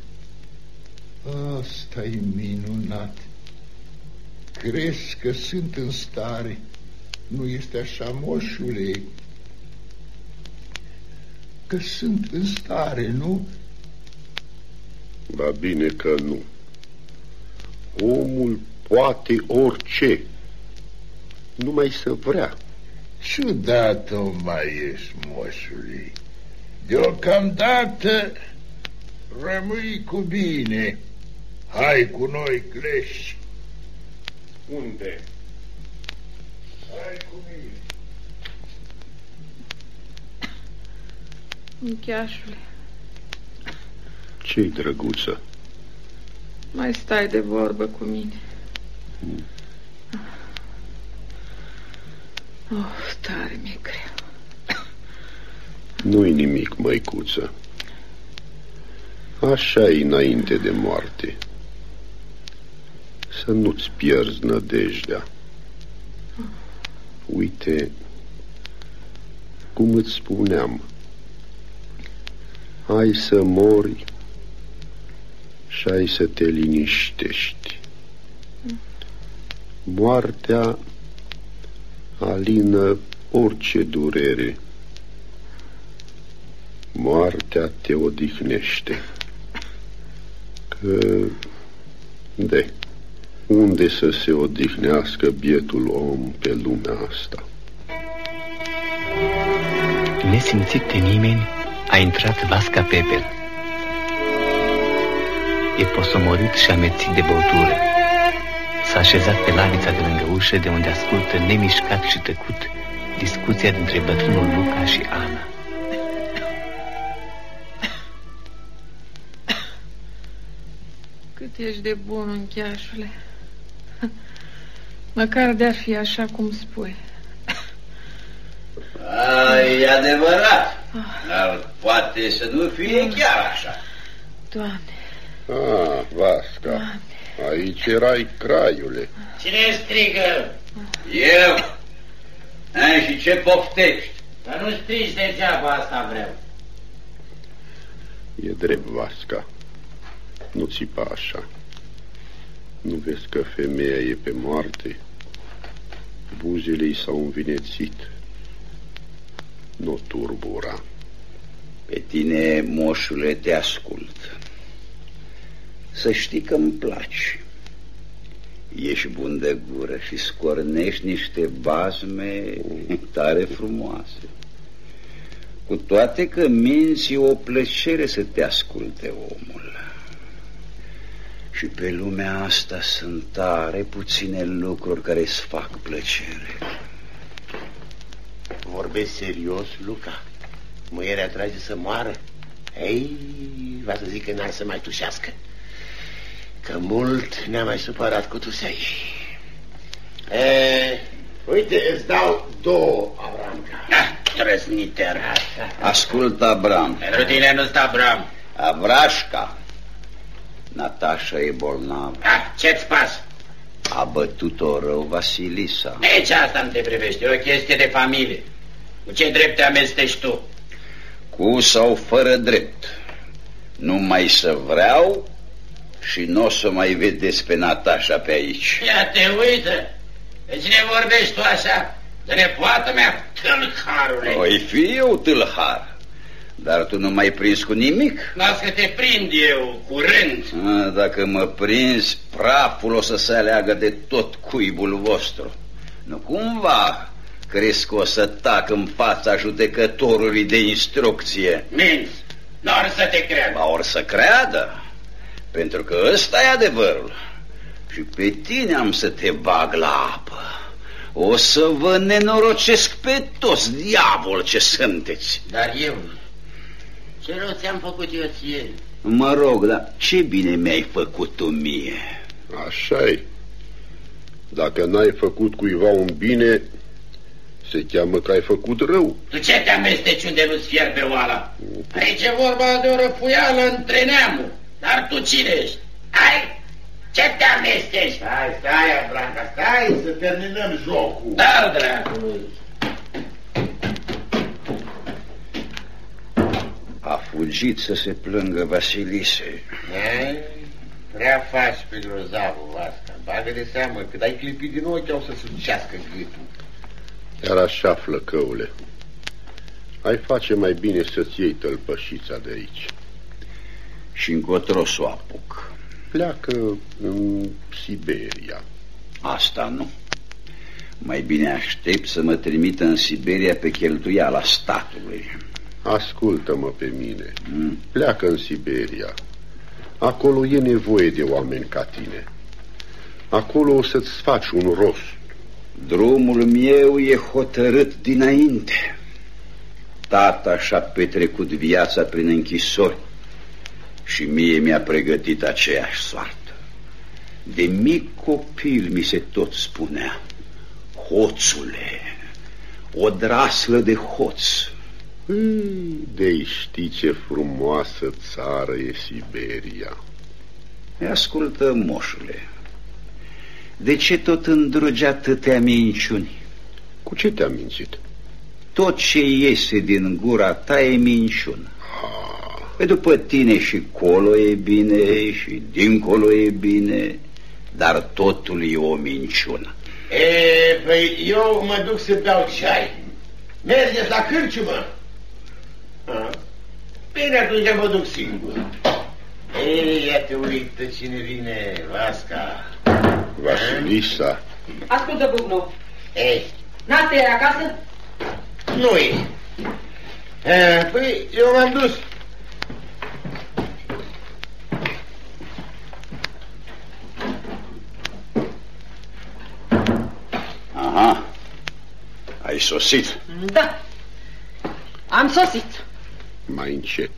Asta e minunat. Crezi că sunt în stare? Nu este așa, moșule? Că sunt în stare, nu? Ba bine că nu. Omul poate orice, numai să vrea. Ciudat o mai ești, moșului. Deocamdată rămâi cu bine. Hai cu noi, cleși. Unde? Hai cu mine. Încheașule. Ce-i, drăguță? Mai stai de vorbă cu mine. Hmm. Oh, tare mi-e greu. Nu-i nimic, măicuță. așa e înainte de moarte. Să nu-ți pierzi nădejdea. Uite, cum îți spuneam, hai să mori și ai să te liniștești. Moartea alină orice durere moartea te odihnește. Că, de, unde să se odihnească bietul om pe lumea asta? Nesimțit de nimeni, a intrat Vasca Pepel. E posomorit și amețit de băutură. S-a așezat pe lavița de lângă ușă, de unde ascultă nemișcat și tăcut discuția dintre bătrânul Luca și Ana. ești de bun, încheașule. Măcar de-ar fi așa cum spui. A, e adevărat, dar poate să nu fie chiar așa. Doamne, Ah, Vasca, aici erai craiule. Cine strigă? Eu? A, și ce poftești? Dar nu strigi degeaba asta vreau. E drept, Vasca. Nu țipa așa. Nu vezi că femeia e pe moarte? Buzele i s-au învinețit. Nu turbura. Pe tine, moșule, te ascult. Să știi că îmi placi. Ești bun de gură și scornești niște bazme tare frumoase. Cu toate că minți, e o plăcere să te asculte omul. Și pe lumea asta sunt tare puține lucruri care îți fac plăcere. Vorbesc serios, Luca? Muierea trage să moară? Ei, va să zic că n-ai să mai tușească. Că mult ne-a mai supărat cu tusei. E, uite, îți dau două, Avramca. Trăzniter. Ascultă, Abram. Pentru tine nu sta Abram. Avrașca. Natasha e bolnavă. Ah, ce-ți pas? A bătut-o rău Vasilisa. Nici asta nu te privește, e o chestie de familie. Cu ce drept te amestești tu? Cu sau fără drept. Nu mai să vreau și nu o să mai vedeți pe Natasha pe aici. Ia te uită. De cine vorbești tu așa? De nepoată mea, tâlharule. Oi fi eu tâlhar, dar tu nu m-ai prins cu nimic. Las că te prind eu curând. A, dacă mă prinzi, praful o să se aleagă de tot cuibul vostru. Nu cumva crezi că o să tac în fața judecătorului de instrucție? Minți, nu or să te creadă. Ba or să creadă, pentru că ăsta e adevărul. Și pe tine am să te bag la apă. O să vă nenorocesc pe toți, diavol ce sunteți. Dar eu, ce rău ți-am făcut eu ție? Mă rog, dar ce bine mi-ai făcut tu mie? așa e. Dacă n-ai făcut cuiva un bine, se cheamă că ai făcut rău. Tu ce te amesteci unde nu-ți fierbe oala? Aici e vorba de o răpuială între neamuri. Dar tu cine ești? Hai, ce te amesteci? Stai, stai, Branca, stai să terminăm jocul. Da, dracului. A fugit să se plângă Vasilise. Ei, prea faci pe grozavul, Vasca. Bagă de seamă, când ai clipit din ochi, o să sucească gâtul. Iar așa, flăcăule, ai face mai bine să-ți iei tălpășița de aici. Și încotro să o apuc. Pleacă în Siberia. Asta nu. Mai bine aștept să mă trimită în Siberia pe cheltuiala statului. Ascultă-mă pe mine. Mm. Pleacă în Siberia. Acolo e nevoie de oameni ca tine. Acolo o să-ți faci un rost. Drumul meu e hotărât dinainte. Tata și-a petrecut viața prin închisori și mie mi-a pregătit aceeași soartă. De mic copil mi se tot spunea, hoțule, o draslă de hoț. De știi ce frumoasă țară e Siberia. Ascultă, moșule, de ce tot îndrugi atâtea minciuni? Cu ce te-am mințit? Tot ce iese din gura ta e minciună. Pe după tine și colo e bine și dincolo e bine, dar totul e o minciună. E, păi eu mă duc să beau ceai. Mergeți la cârciumă? A, Bine, atunci mă duc singur. Ei, ia te uită cine vine, Vasca. Vasilisa, Ascultă, Bubnov. Ei, Nate, e acasă? nu e. E, Păi, eu m-am dus. Aha, ai sosit. Da. Am sosit. Mai încet.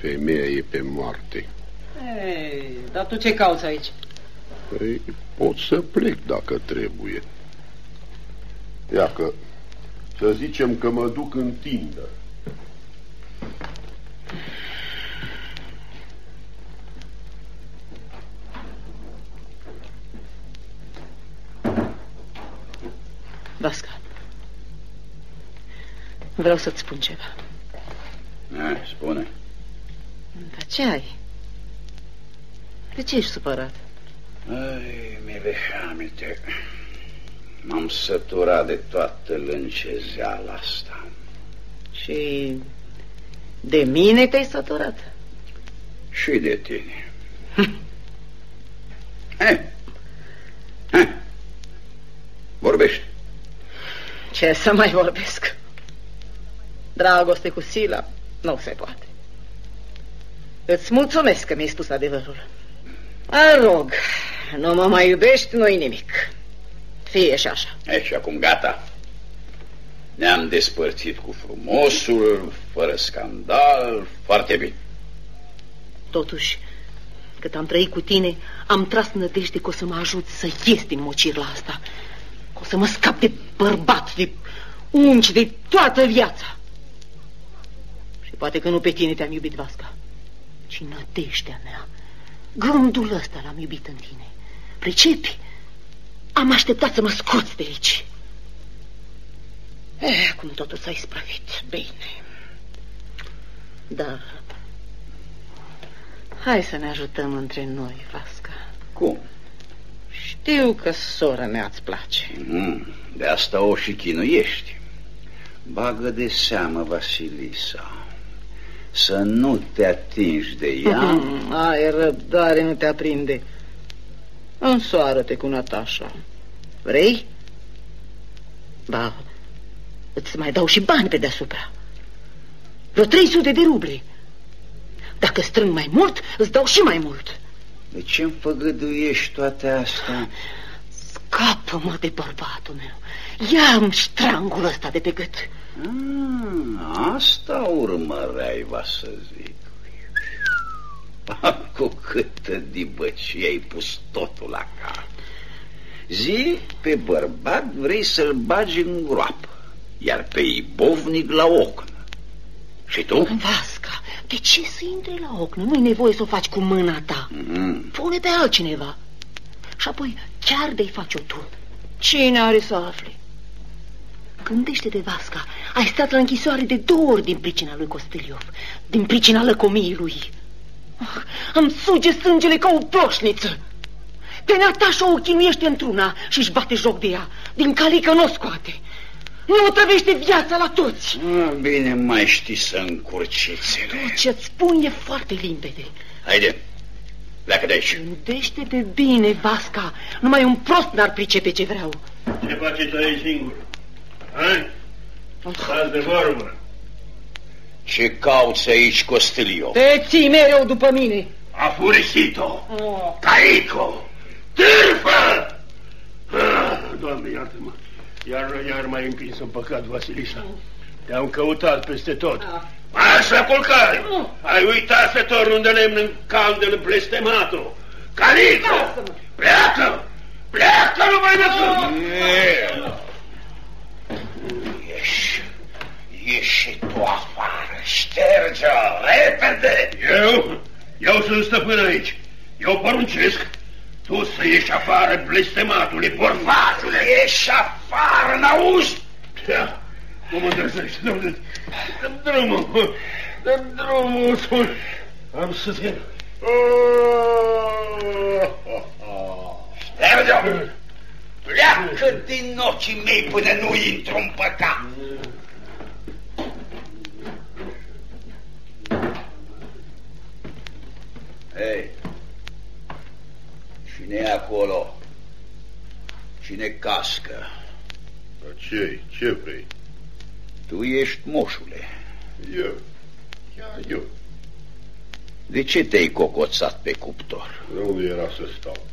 Femeia e pe moarte. Ei, dar tu ce cauți aici? Păi, pot să plec dacă trebuie. Ia că, să zicem că mă duc în tindă. Vasca, vreau să-ți spun ceva. A, spune. Dar ce ai? De ce ești supărat? Ai, mi aminte. M-am săturat de toată lâncezeala asta. Și de mine te-ai săturat? Și de tine. Hai, hai, vorbești. Ce să mai vorbesc? Dragoste cu Sila nu se poate. Îți mulțumesc că mi-ai spus adevărul. Mă rog, nu mă mai iubești, nu nimic. Fie și așa. E, și acum gata. Ne-am despărțit cu frumosul, fără scandal, foarte bine. Totuși, cât am trăit cu tine, am tras nădejde că o să mă ajut să ies din mocirla asta. Că o să mă scap de bărbat, de unci, de toată viața. Și poate că nu pe tine te-am iubit, Vasca, ci nădejdea mea. Gândul ăsta l-am iubit în tine. Pricepi? Am așteptat să mă scoți de aici. Eh, acum totul s-a ispravit. Bine. Dar... Hai să ne ajutăm între noi, Vasca. Cum? Știu că sora mea îți place. Mm, de asta o și chinuiești. Bagă de seamă, Vasilisa. Să nu te atingi de ea. Ai răbdare, nu te aprinde. Însoară-te cu Natasha. Vrei? Ba, îți mai dau și bani pe deasupra. Vreo 300 de ruble. Dacă strâng mai mult, îți dau și mai mult. De ce îmi făgăduiești toate astea? Scapă-mă de bărbatul meu. Ia-mi ștrangul ăsta de pe gât. Ah, asta urmăreai, va să zic. Cu câtă dibăcie ai pus totul la cap. Zi, pe bărbat vrei să-l bagi în groapă, iar pe ibovnic la ocnă. Și tu? Vasca, de ce să intri la ocnă? Nu-i nevoie să o faci cu mâna ta. Mm. Pune pe altcineva. Și apoi chiar de-i faci-o tu. Cine are să afle? Gândește-te, Vasca, ai stat la închisoare de două ori din pricina lui Costeliov, din pricina lăcomiei lui. Oh, îmi suge sângele ca o ploșniță. Pe Natașa o chinuiește într-una și își bate joc de ea. Din calică nu o scoate. Nu trăvește viața la toți. Ah, bine, mai știi să încurcițele. Ce-ți spun e foarte limpede. Haide, pleacă de aici. Gândește-te bine, Vasca. Numai un prost n-ar pricepe ce vreau. Ce faceți aici singur? Hai? Stați de vorbă. Ce cauți aici, Costelio? Te ții mereu după mine. A furisit-o. Oh. Caico. Târfă! Ah, Doamne, iartă-mă. Iar, iar mai împins în păcat, Vasilisa. Te-am căutat peste tot. Așa culcare! Ai uitat să torni un de lemn în caldele blestematul. Calico! Pleacă! Pleacă, nu mai lăsă! Ieși, ieși tu afară, șterge-o, repede! Eu? Eu sunt stăpân aici. Eu poruncesc. Tu să ieși afară, blestematule, porfașule! Ieși afară, n-auzi? Da, cum îndrăznești, domnule? Dă-mi drumul, dă-mi drumul, spun. Am să te... Șterge-o! Pleacă din ochii mei până nu intru în păcat! Hei, cine e acolo? Cine cască? Dar ce Ce vrei? Tu ești moșule. Eu. Chiar eu. De ce te-ai cocoțat pe cuptor? De unde era să stau?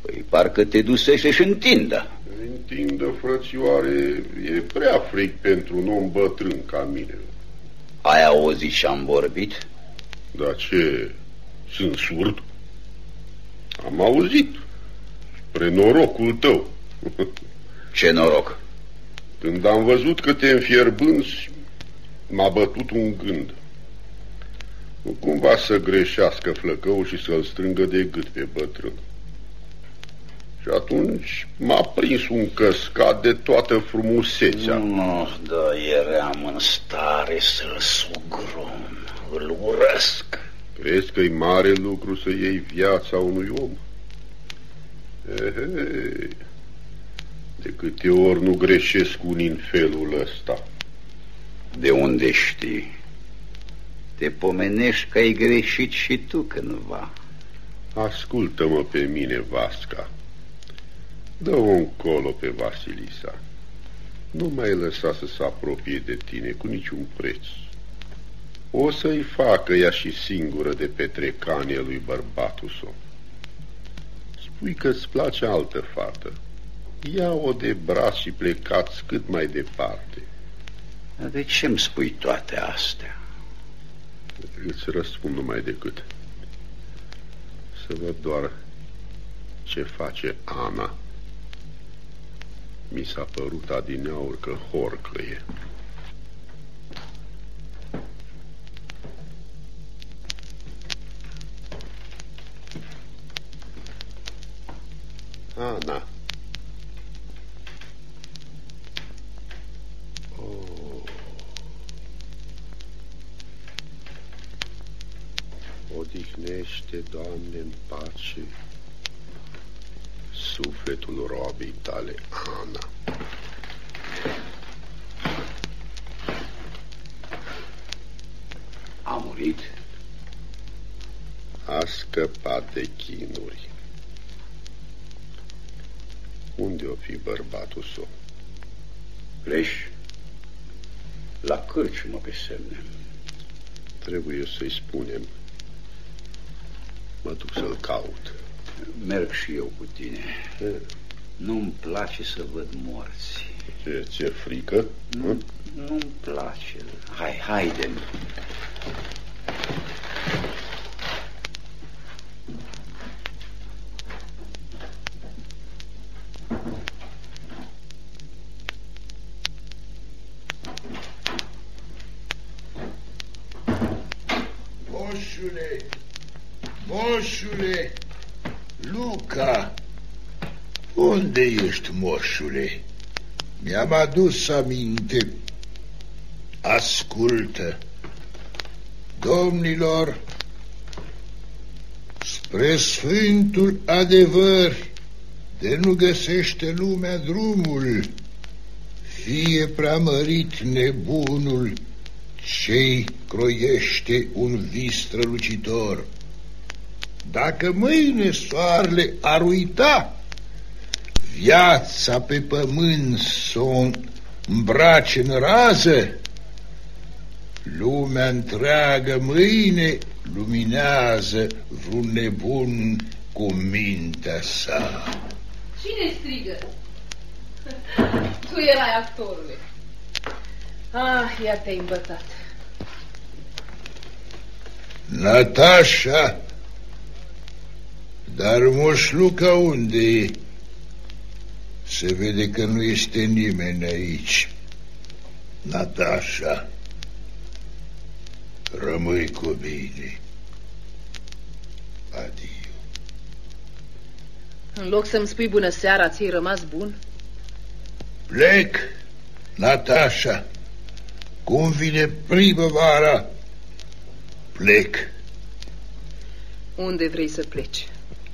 Păi parcă te dusese și întindă. Întindă, frățioare, e prea fric pentru un om bătrân ca mine. Ai auzit și am vorbit? Dar ce? Sunt surd. Am auzit. Spre norocul tău. Ce noroc? Când am văzut că te înfierbânzi, m-a bătut un gând. Nu cumva să greșească flăcăul și să-l strângă de gât pe bătrân. Și atunci m-a prins un căscat de toată frumusețea. Nu, da, eram în stare să-l sugrum, îl urăsc. Crezi că e mare lucru să iei viața unui om? Ehe, de câte ori nu greșesc unii în felul ăsta. De unde știi? Te pomenești că ai greșit și tu cândva. Ascultă-mă pe mine, Vasca. Dă-o încolo pe Vasilisa. Nu mai lăsa să se apropie de tine cu niciun preț. O să-i facă ea și singură de petrecanie lui bărbatul său. Spui că-ți place altă fată. Ia-o de braț și plecați cât mai departe. De ce îmi spui toate astea? Îți răspund numai decât. Să văd doar ce face Ana. Mi s-a părut adineaur că horcăie. Ana. Oh. Odihnește, Doamne, în pace sufletul roabei tale, Ana. A murit? A scăpat de chinuri. Unde o fi bărbatul său? Pleci la cârciumă pe semne. Trebuie să-i spunem. Mă duc să-l caut. Merg și eu cu tine. Nu-mi place să văd morți. Ce, ce frică? Nu, nu-mi place. Hai, haide unde ești, moșule? Mi-am adus aminte. Ascultă, domnilor, spre sfântul adevăr, de nu găsește lumea drumul, fie preamărit nebunul ce croiește un vis strălucitor. Dacă mâine soarele ar uita viața pe pământ să o îmbrace în rază, lumea întreagă mâine luminează vreun nebun cu mintea sa. Cine strigă? Tu erai actorule. Ah, iar te-ai îmbătat. Natasha, dar moșluca unde e? Se vede că nu este nimeni aici. Natasha, rămâi cu bine. Adio. În loc să-mi spui bună seara, ți-ai rămas bun? Plec, Natasha. Cum vine primăvara, plec. Unde vrei să pleci?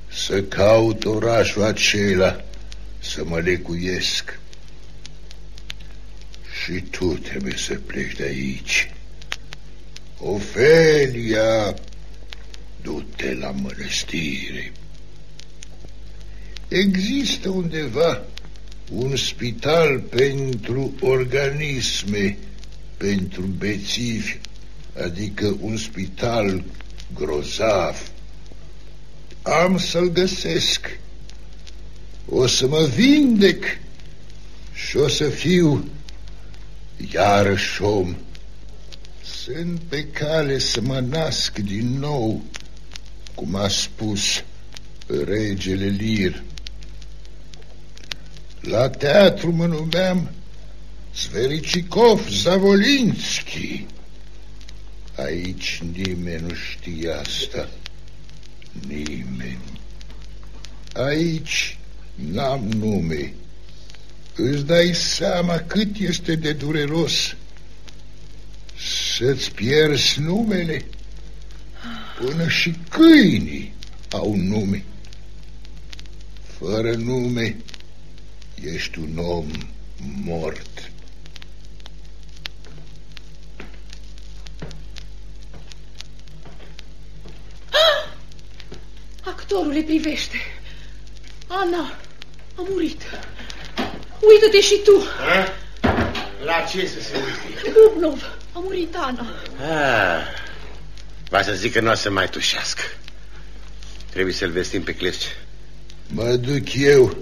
Să caut orașul acela, să mă lecuiesc. Și tu trebuie să pleci de aici. Ofelia, du-te la mănăstire. Există undeva un spital pentru organisme, pentru bețivi, adică un spital grozav. Am să-l găsesc. O să mă vindec și o să fiu iarăși om. Sunt pe cale să mă nasc din nou cum a spus regele Lir. La teatru mă numeam Svericikov Zavolinski. Aici nimeni nu știe asta. Nimeni. Aici n-am nume. Îți dai seama cât este de dureros să-ți pierzi numele? Până și câinii au nume. Fără nume ești un om mort. Actorul le privește. Ana a murit. Uită-te și tu. Ha? La ce să se uite? Bubnov, a murit Ana. Ah, va să zic că nu o să mai tușească. Trebuie să-l vestim pe Clefci. Mă duc eu.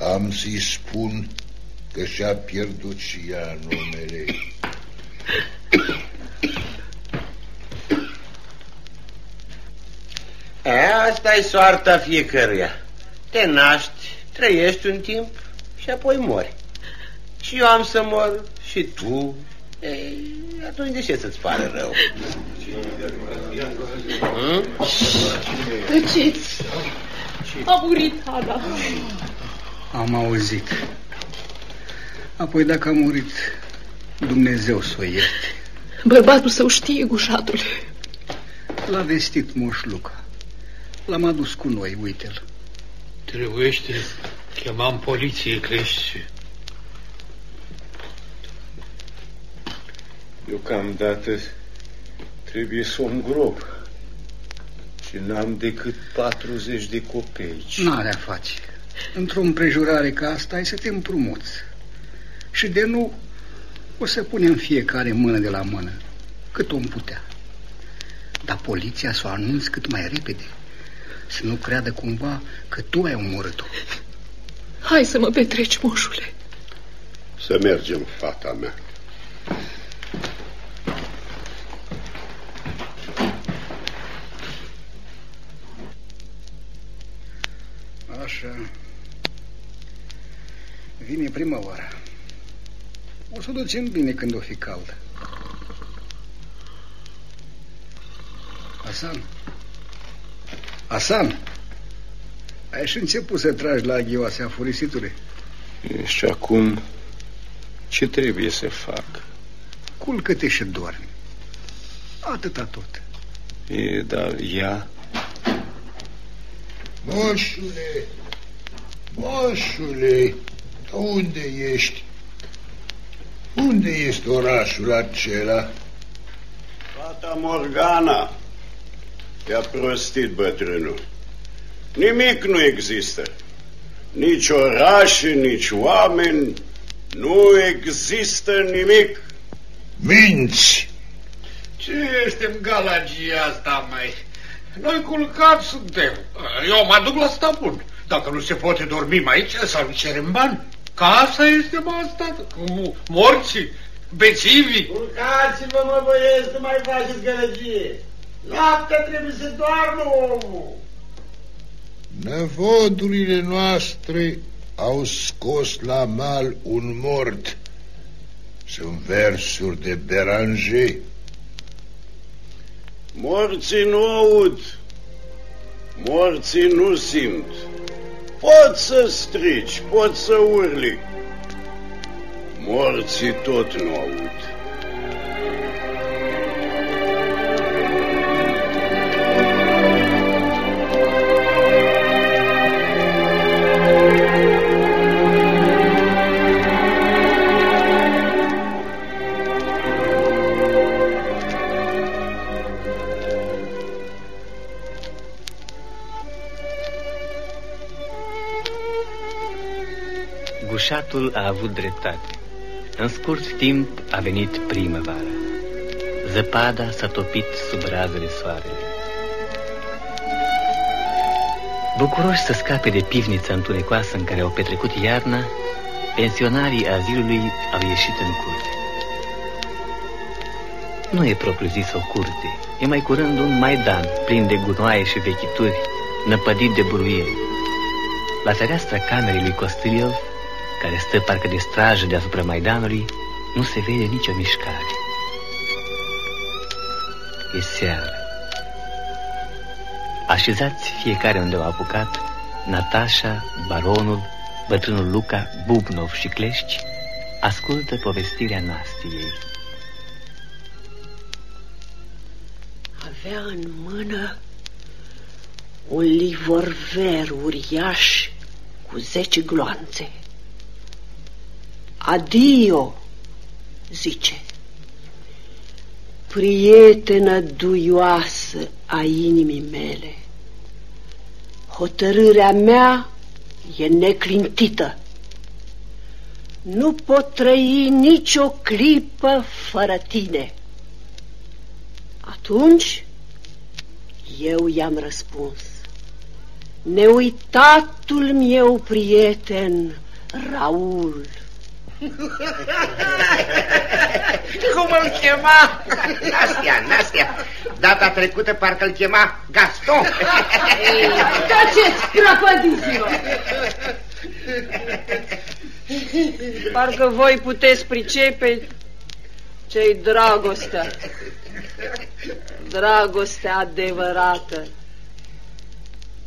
Am să-i spun că și-a pierdut și ea numele. E, asta e soarta fiecăruia. Te naști, trăiești un timp și apoi mori. Și eu am să mor și tu. Ei, atunci de ce să-ți pare rău? Hmm? Tăceți! A murit Ana. Am auzit. Apoi dacă a murit, Dumnezeu să o ierte. Bărbatul său știe gușatul. L-a vestit Moș Luca. L-am adus cu noi, uite-l. Trebuiește chemam poliție, crești. Deocamdată trebuie să o îngrop. Și n-am decât 40 de copeici. N-are a face. Într-o împrejurare ca asta ai să te împrumuți. Și de nu o să punem fiecare mână de la mână, cât om putea. Dar poliția să o anunți cât mai repede. Să nu creadă cumva că tu ai omorât-o. Hai să mă petreci, moșule. Să mergem, fata mea. Așa. Vine primăvara. O să o ducem bine când o fi cald. Asan. Asan. Ai și început să tragi la ghioasea furisitului. Și acum ce trebuie să fac? Culcă-te și dormi. Atâta tot. E, dar ea... Moșule, moșule, unde ești? Unde este orașul acela? Fata Morgana. Te-a prostit bătrânul. Nimic nu există. Nici orașe, nici oameni. Nu există nimic. Minți! Ce este în galagia asta, mai? Noi culcați suntem. Eu mă duc la stăpân. Dacă nu se poate dormi mai aici, să cerem bani. Casa este asta, cu morții, bețivii. Culcați-vă, mă băieți, nu mai faceți gălăgie. Noaptea trebuie să doarmă omul. Năvodurile noastre au scos la mal un mort. Sunt versuri de Beranger. Morții nu aud. Morții nu simt. Pot să strici, pot să urli. Morții tot nu aud. Gușatul a avut dreptate. În scurt timp a venit primăvara. Zăpada s-a topit sub razele soarelui. Bucuroși să scape de pivnița întunecoasă în care au petrecut iarna, pensionarii azilului au ieșit în curte. nu e propriu-zis o curte, e mai curând un maidan plin de gunoaie și vechituri, năpădit de buruieri. La fereastra camerei lui Costiliov, care stă parcă de strajă deasupra maidanului, nu se vede nicio mișcare. E seară. Așezați fiecare unde au apucat, Natasha, baronul, bătrânul Luca, Bubnov și Clești, ascultă povestirea Nastiei. Avea în mână un livorver uriaș cu zece gloanțe. Adio, zice, prietenă duioasă a inimii mele. Hotărârea mea e neclintită. Nu pot trăi nicio clipă fără tine. Atunci eu i-am răspuns. Neuitatul meu prieten, Raul. Cum îl chema? Nastia, Nastia. Data trecută parcă îl chema Gaston. Taceți, crapădiților! Parcă voi puteți pricepe ce-i dragostea. Dragostea adevărată.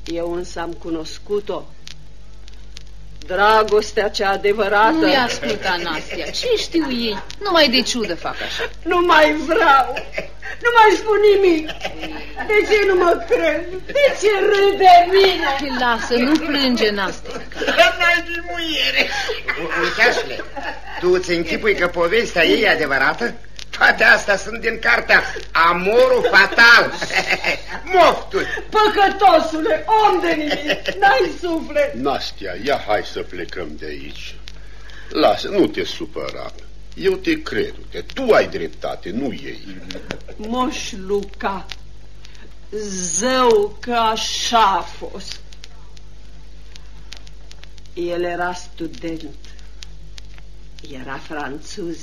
Eu însă am cunoscut-o. Dragostea cea adevărată. Nu-i asculta, Nastia. Ce știu ei? Numai de ciudă fac așa. Nu mai vreau. Nu mai spun nimic. De ce nu mă cred? De ce râde mine? Lasă, nu plânge, Nastia. N-ai de muiere. Uiteașule, tu îți închipui că povestea ei e adevărată? Toate astea sunt din cartea Amorul Fatal. Moftul. Păcătosule, om de nimic, n-ai suflet. Nastia, ia hai să plecăm de aici. Lasă, nu te supăra. Eu te cred, te. tu ai dreptate, nu ei. Moș Luca, zău că așa a fost. El era student, era franțuz,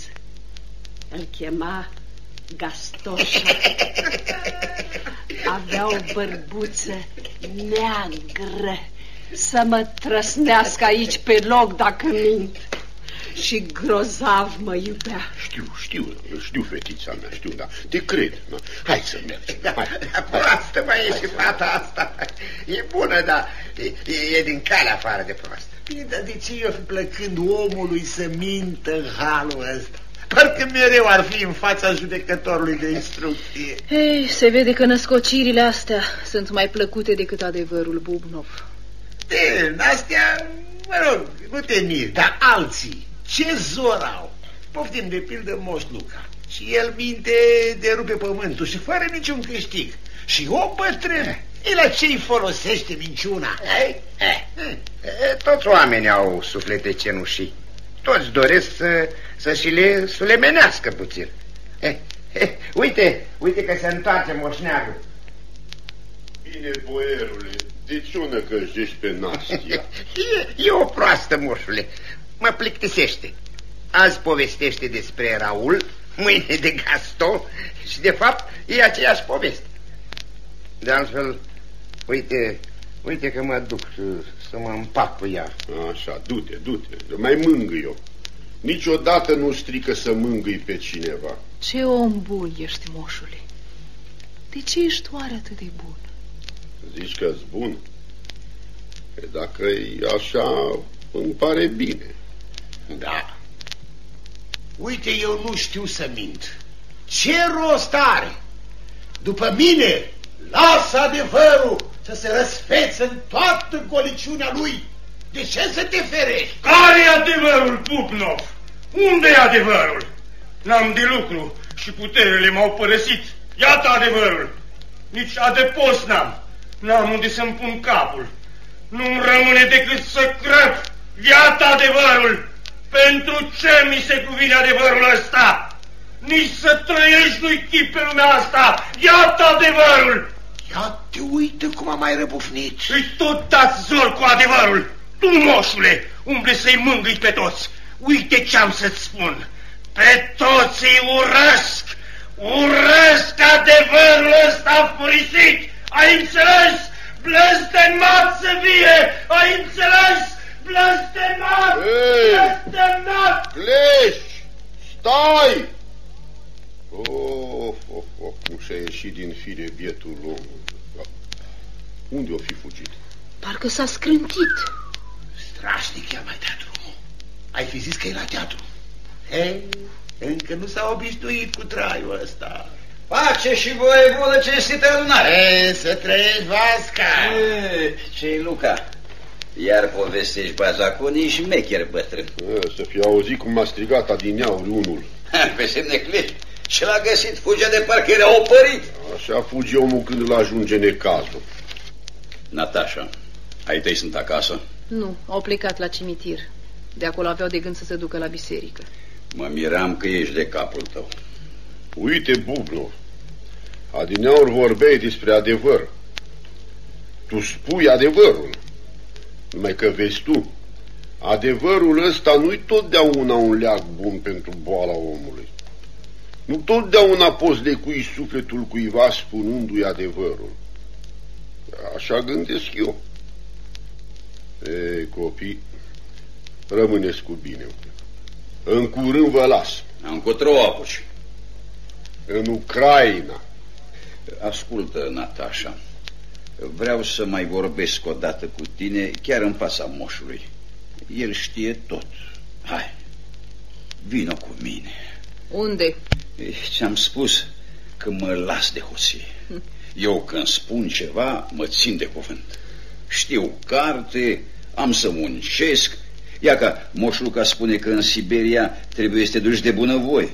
îl chema Gastoșa. Avea o bărbuță neagră să mă trăsnească aici pe loc dacă mint. Și grozav mă iubea. Știu, știu, știu, fetița mea, știu, da. Te cred. Da. Hai să mergem. Hai, Proastă mai e și fata asta. E bună, dar e, e din calea afară de proastă. Bine, dar de ce eu fi plăcând omului să mintă în halul ăsta? Parcă mereu ar fi în fața judecătorului de instrucție. Ei, se vede că născocirile astea sunt mai plăcute decât adevărul Bubnov. De, astea, mă rog, nu te miri, dar alții, ce zor au? Poftim de pildă Moș Luca. Și el minte de rupe pământul și fără niciun câștig. Și o bătrână. E la ce-i folosește minciuna? Ei, eh, eh, toți oamenii au suflete cenușii. Toți doresc să, să și le sulemenească puțin. Eh, eh, uite, uite că se întoarce moșneagul. Bine, boierule, de ce o năcăjești pe Nastia? e, e o proastă, moșule. Mă plictisește. Azi povestește despre Raul, mâine de Gaston și de fapt e aceeași poveste. De altfel, uite, uite că mă duc să, să mă împac cu ea. Așa, du-te, du-te, mai mângâi eu. Niciodată nu strică să mângâi pe cineva. Ce om bun ești, moșule. De ce ești oare atât de bun? Zici că-s bun? E dacă e așa, îmi pare bine. Da. Uite, eu nu știu să mint. Ce rost are? După mine, lasă adevărul să se răsfețe în toată goliciunea lui. De ce să te ferești? care e adevărul, Pupnov? unde e adevărul? N-am de lucru și puterile m-au părăsit. Iată adevărul. Nici adăpost n-am. N-am unde să-mi pun capul. Nu-mi rămâne decât să crăp. Iată adevărul. Pentru ce mi se cuvine adevărul ăsta? Nici să trăiești nu-i chip pe lumea asta. Iată adevărul. Ia te uită cum a mai răbufnit. Îi tot dați zor cu adevărul. Tu, moșule, umble să-i mângâi pe toți. Uite ce am să-ți spun. Pe toți îi urăsc. Urăsc adevărul ăsta furisit! Ai înțeles? Blestemat să vie! Ai înțeles? Blestemat! Ei! Blestemat! Pleci! Stai! Of, of, of, cum și-a ieșit din fire bietul om. Unde o fi fugit? Parcă s-a scrântit. Strașnic i-a mai dat drumul. Ai fi zis că e la teatru. Hei, încă nu s-a obișnuit cu traiul ăsta. Pace și voie bună cinstită lunare. Ei, să trăiești, Vasca. ce Luca? Iar povestești bazaconii și mecher bătrân. A, să fi auzit cum m-a strigat adineauri unul. Pe semne clip. Și l-a găsit, fugea de parcă era opărit. Așa fuge omul când îl ajunge necazul. Natasha, ai tăi sunt acasă? Nu, au plecat la cimitir. De acolo aveau de gând să se ducă la biserică. Mă miram că ești de capul tău. Uite, Bubnov, adineauri vorbeai despre adevăr. Tu spui adevărul. Numai că vezi tu, adevărul ăsta nu-i totdeauna un leac bun pentru boala omului. Nu totdeauna poți lecui sufletul cuiva spunându-i adevărul. Așa gândesc eu. Ei, copii, rămâneți cu bine. În curând vă las. Încotro apuci. În Ucraina. Ascultă, Natasha. Vreau să mai vorbesc o dată cu tine, chiar în fața moșului. El știe tot. Hai, vină cu mine. Unde? Ți-am spus că mă las de hoție. Eu când spun ceva, mă țin de cuvânt. Știu carte, am să muncesc. Ia ca Moș Luca spune că în Siberia trebuie să te duci de bunăvoie.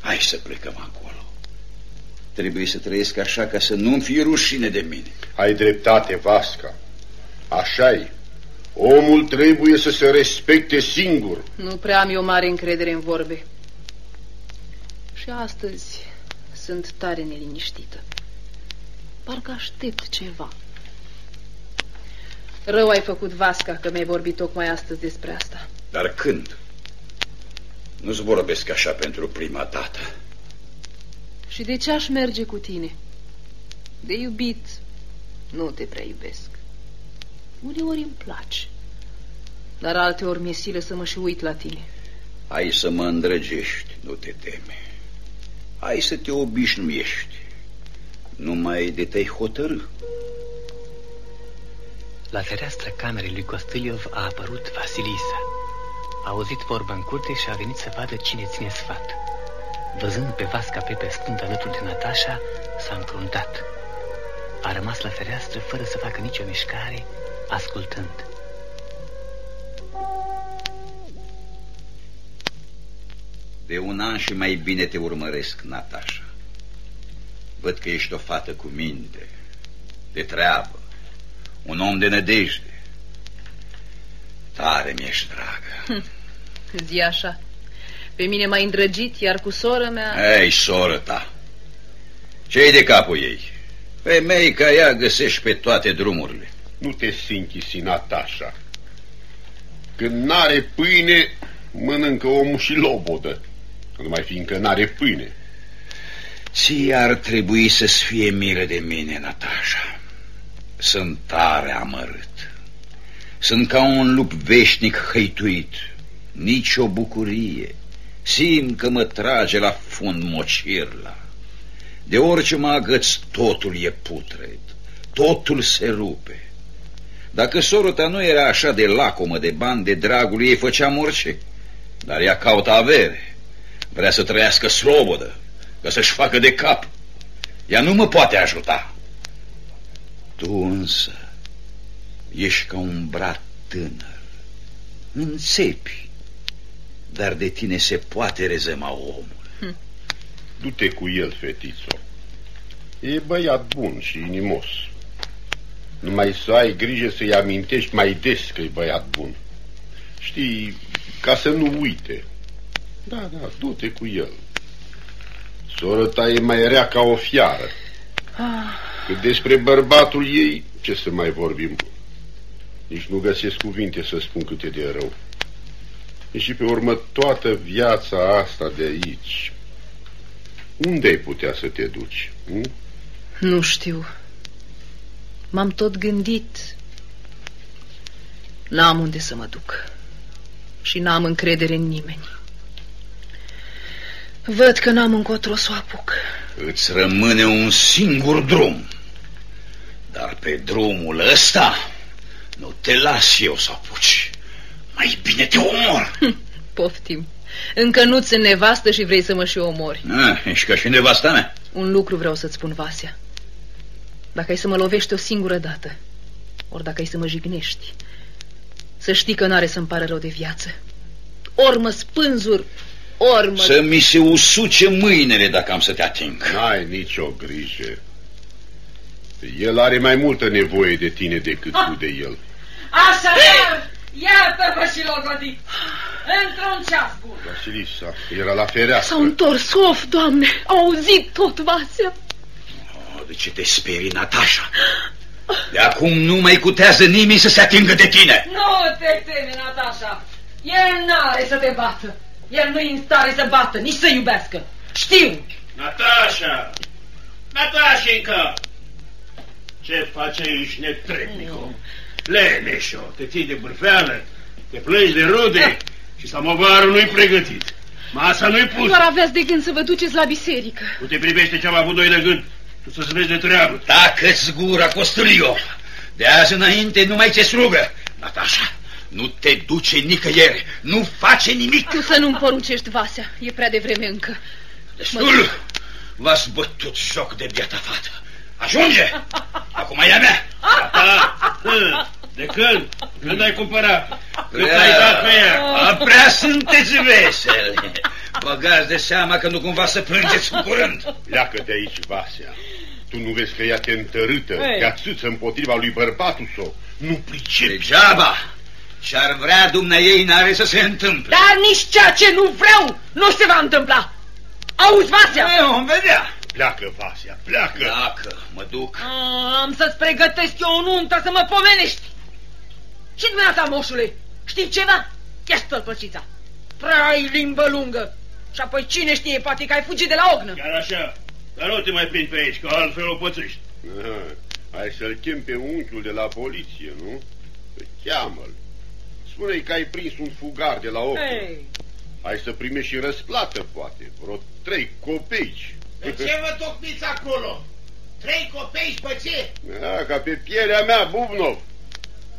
Hai să plecăm acolo. Trebuie să trăiesc așa ca să nu-mi fie rușine de mine. Ai dreptate, Vasca. așa -i. Omul trebuie să se respecte singur. Nu prea am eu mare încredere în vorbe. Și astăzi sunt tare neliniștită. Parcă aștept ceva. Rău ai făcut, Vasca, că mi-ai vorbit tocmai astăzi despre asta. Dar când? Nu-ți vorbesc așa pentru prima dată. Și de ce aș merge cu tine? De iubit nu te prea iubesc. Uneori îmi place, dar alteori mi-e silă să mă și uit la tine. Ai să mă îndrăgești, nu te teme. Ai să te obișnuiești. Numai de te-ai hotărâ. La fereastra camerei lui Costiliov a apărut Vasilisa. A auzit vorba în curte și a venit să vadă cine ține sfat. Văzând pe Vasca Pepe stând alături de Natasha, s-a încruntat. A rămas la fereastră fără să facă nicio mișcare, ascultând. De un an și mai bine te urmăresc, Natasha. Văd că ești o fată cu minte, de treabă, un om de nădejde. Tare mi-ești dragă. Zi așa. Pe mine m-ai îndrăgit, iar cu sora mea... Ei, soră ta. ce de capul ei? Femei ca ea găsești pe toate drumurile. Nu te sinchisi, Natasha. Când n-are pâine, mănâncă omul și lobodă. Numai fiindcă n-are pâine. Ție ar trebui să-ți fie milă de mine, Natasha. Sunt tare amărât. Sunt ca un lup veșnic hăituit. Nici o bucurie. Simt că mă trage la fund mocirla. De orice mă agăț, totul e putred. Totul se rupe. Dacă sorota nu era așa de lacomă de bani, de dragul ei făceam orice. Dar ea caută avere. Vrea să trăiască slobodă, că să-și facă de cap. Ea nu mă poate ajuta. Tu însă ești ca un brat tânăr. Înțepi, dar de tine se poate rezema omul. Hm. Du-te cu el, fetițo. E băiat bun și inimos. Numai să ai grijă să-i amintești mai des că e băiat bun. Știi, ca să nu uite. Da, da, du-te cu el. Sora ta e mai rea ca o fiară. Ah. Cât despre bărbatul ei, ce să mai vorbim? Nici nu găsesc cuvinte să spun cât e de rău. E și pe urmă toată viața asta de aici. Unde ai putea să te duci? Hm? Nu știu. M-am tot gândit. N-am unde să mă duc. Și n-am încredere în nimeni. Văd că n-am încotro să o apuc. Îți rămâne un singur drum. Dar pe drumul ăsta nu te las eu să apuci. Mai bine te omor. Poftim. Încă nu ți nevastă și vrei să mă și omori. Ah, ești ca și nevasta mea. Un lucru vreau să-ți spun, Vasia. Dacă ai să mă lovești o singură dată, ori dacă ai să mă jignești, să știi că n-are să-mi pară rău de viață. Ori mă spânzur, ori mă... Să mi se usuce mâinile dacă am să te ating. N-ai nicio grijă. El are mai multă nevoie de tine decât tu de el. Așadar, iată-vă și logodit. Într-un ceas bun. Vasilisa era la fereastră. S-au întors, of, doamne, au auzit tot, Vasia. Oh, de ce te sperii, Natasha? De acum nu mai cutează nimeni să se atingă de tine. Nu te teme, Natasha. El n-are să te bată. El nu-i în stare să bată, nici să iubească. Știu. Natasha! Natașenca! Ce faci aici, netrebnico? Leneșo, te ții de bârfeală, te plângi de rude și samovarul nu-i pregătit. Masa nu-i pus. Doar aveați de gând să vă duceți la biserică. Nu te privește ce am avut noi de gând. Tu să-ți vezi de treabă. Tacă-ți gura, Costulio! De azi înainte nu mai ți rugă. Natasha, nu te duce nicăieri, nu face nimic. Tu să nu-mi poruncești, Vasea, e prea devreme încă. Destul! V-ați bătut joc de biata fată. Ajunge! Acum e a mea! Ta, de când? Când ai cumpărat? Cât ai dat pe ea? A, prea sunteți veseli. Băgați de seama că nu cumva să plângeți în curând. Pleacă de aici, Vasea. Tu nu vezi că ea te întărâtă, Ei. te ațâță împotriva lui bărbatul său. Nu pricepi. Degeaba! Ce-ar vrea dumneai n-are să se întâmple. Dar nici ceea ce nu vreau nu se va întâmpla. Auzi, Vasea? Eu vom vedea. Pleacă, Vasea, pleacă. Dacă mă duc. A, Am să-ți pregătesc eu o nuntă să mă pomenești. Și dumneata, moșule, știi ceva? Ia stălpăcița. Prea ai limbă lungă. Și apoi cine știe, poate că ai fugit de la ognă. Chiar așa. Dar nu te mai prind pe aici, că altfel o pățești. Aha, Ai să-l chem pe unchiul de la poliție, nu? Păi Cheamă-l. Spune-i că ai prins un fugar de la ochi. Ei, Ai să primești și răsplată, poate. Vreo trei copeici. De ce vă tocmiți acolo? Trei copeici pe ce? Da, ca pe pielea mea, Bubnov.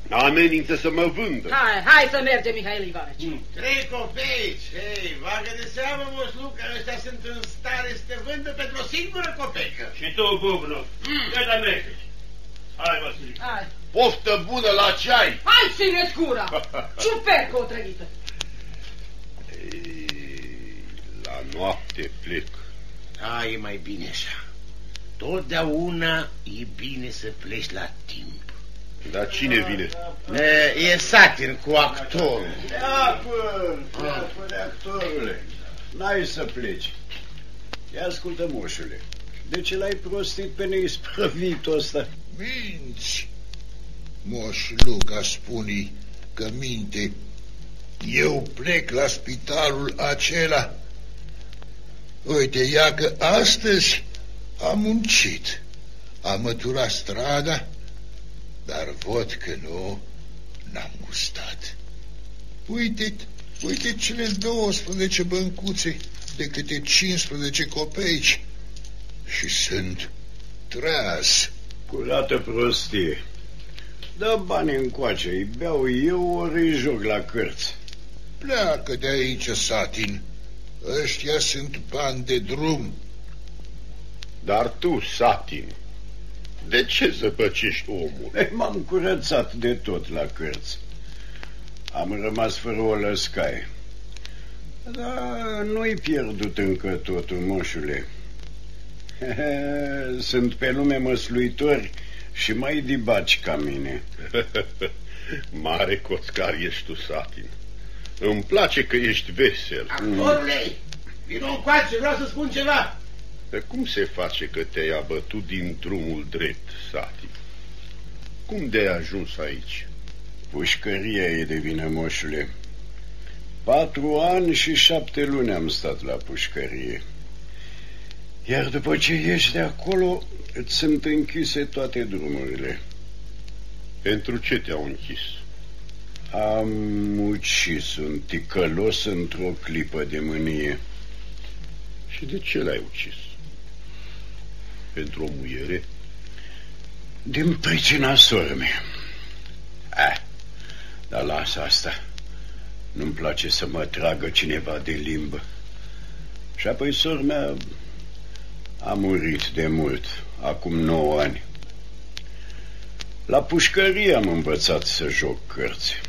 Amenință să mă vândă. hai, hai să mergem, Mihail Ivanovici. Mm. Trei copeici? Hei, vagă de seamă, moșlu, că ăștia sunt în stare să te vândă pentru o singură copeică. Și tu, Bubnov, gata merge. Hai, Vasile. Hai, Poftă bună la ceai! hai ține-ți gura. Ciupercă o trăită. Ei, La noapte plec. Da, e mai bine așa. Totdeauna e bine să pleci la timp. Dar cine vine? E, e satin cu actorul. Apă, apă de actorule. N-ai să pleci. Ia ascultă, moșule. De ce l-ai prostit pe neisprăvitul ăsta? Minți! Moș Luca spune că minte. Eu plec la spitalul acela. Uite, ia că astăzi am muncit. Am măturat strada, dar văd că nu n-am gustat. Uite, uite cele 12 băncuțe de câte 15 copeici și sunt treaz. Curată prostie. Dă bani încoace, îi beau eu ori îi joc la cărți. Pleacă de aici, Satin. Ăștia sunt bani de drum. Dar tu, Satin, de ce zăpăcești omul? Ei, M-am curățat de tot la cărți. Am rămas fără o lăscaie. Dar nu-i pierdut încă totul, moșule. Sunt pe lume măsluitori și mai dibaci ca mine. Mare coțcar ești tu, Satin. Îmi place că ești vesel. Actorule, vino încoace, vreau să spun ceva. Dar cum se face că te-ai abătut din drumul drept, Satin? Cum de-ai ajuns aici? Pușcăria e de vină, moșule. Patru ani și șapte luni am stat la pușcărie. Iar după ce ieși de acolo, îți sunt închise toate drumurile. Pentru ce te-au închis? Am ucis un ticălos într-o clipă de mânie. Și de ce l-ai ucis? Pentru o muiere? Din pricina sormei. Ah, dar lasă asta. Nu-mi place să mă tragă cineva de limbă. Și apoi sora mea a murit de mult, acum nouă ani. La pușcărie am învățat să joc cărți.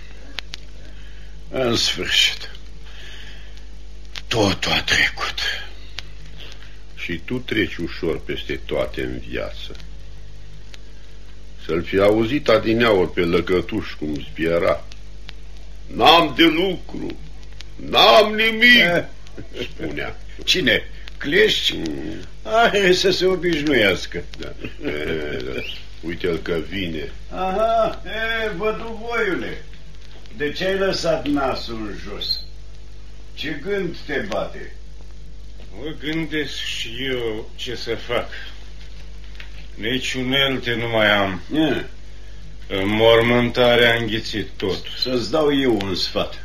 În sfârșit, totul a trecut. Și tu treci ușor peste toate în viață. Să-l fi auzit adineaori pe lăcătuș cum zbiera. N-am de lucru, n-am nimic, eh. spunea. Cine? Clești? Mm. Are să se obișnuiască. Da. da. Uite-l că vine. Aha, e, văduvoiule. De ce ai lăsat nasul jos? Ce gând te bate? Mă gândesc și eu ce să fac. Nici unelte nu mai am. E. Mormântarea a înghițit tot. Să-ți dau eu un sfat.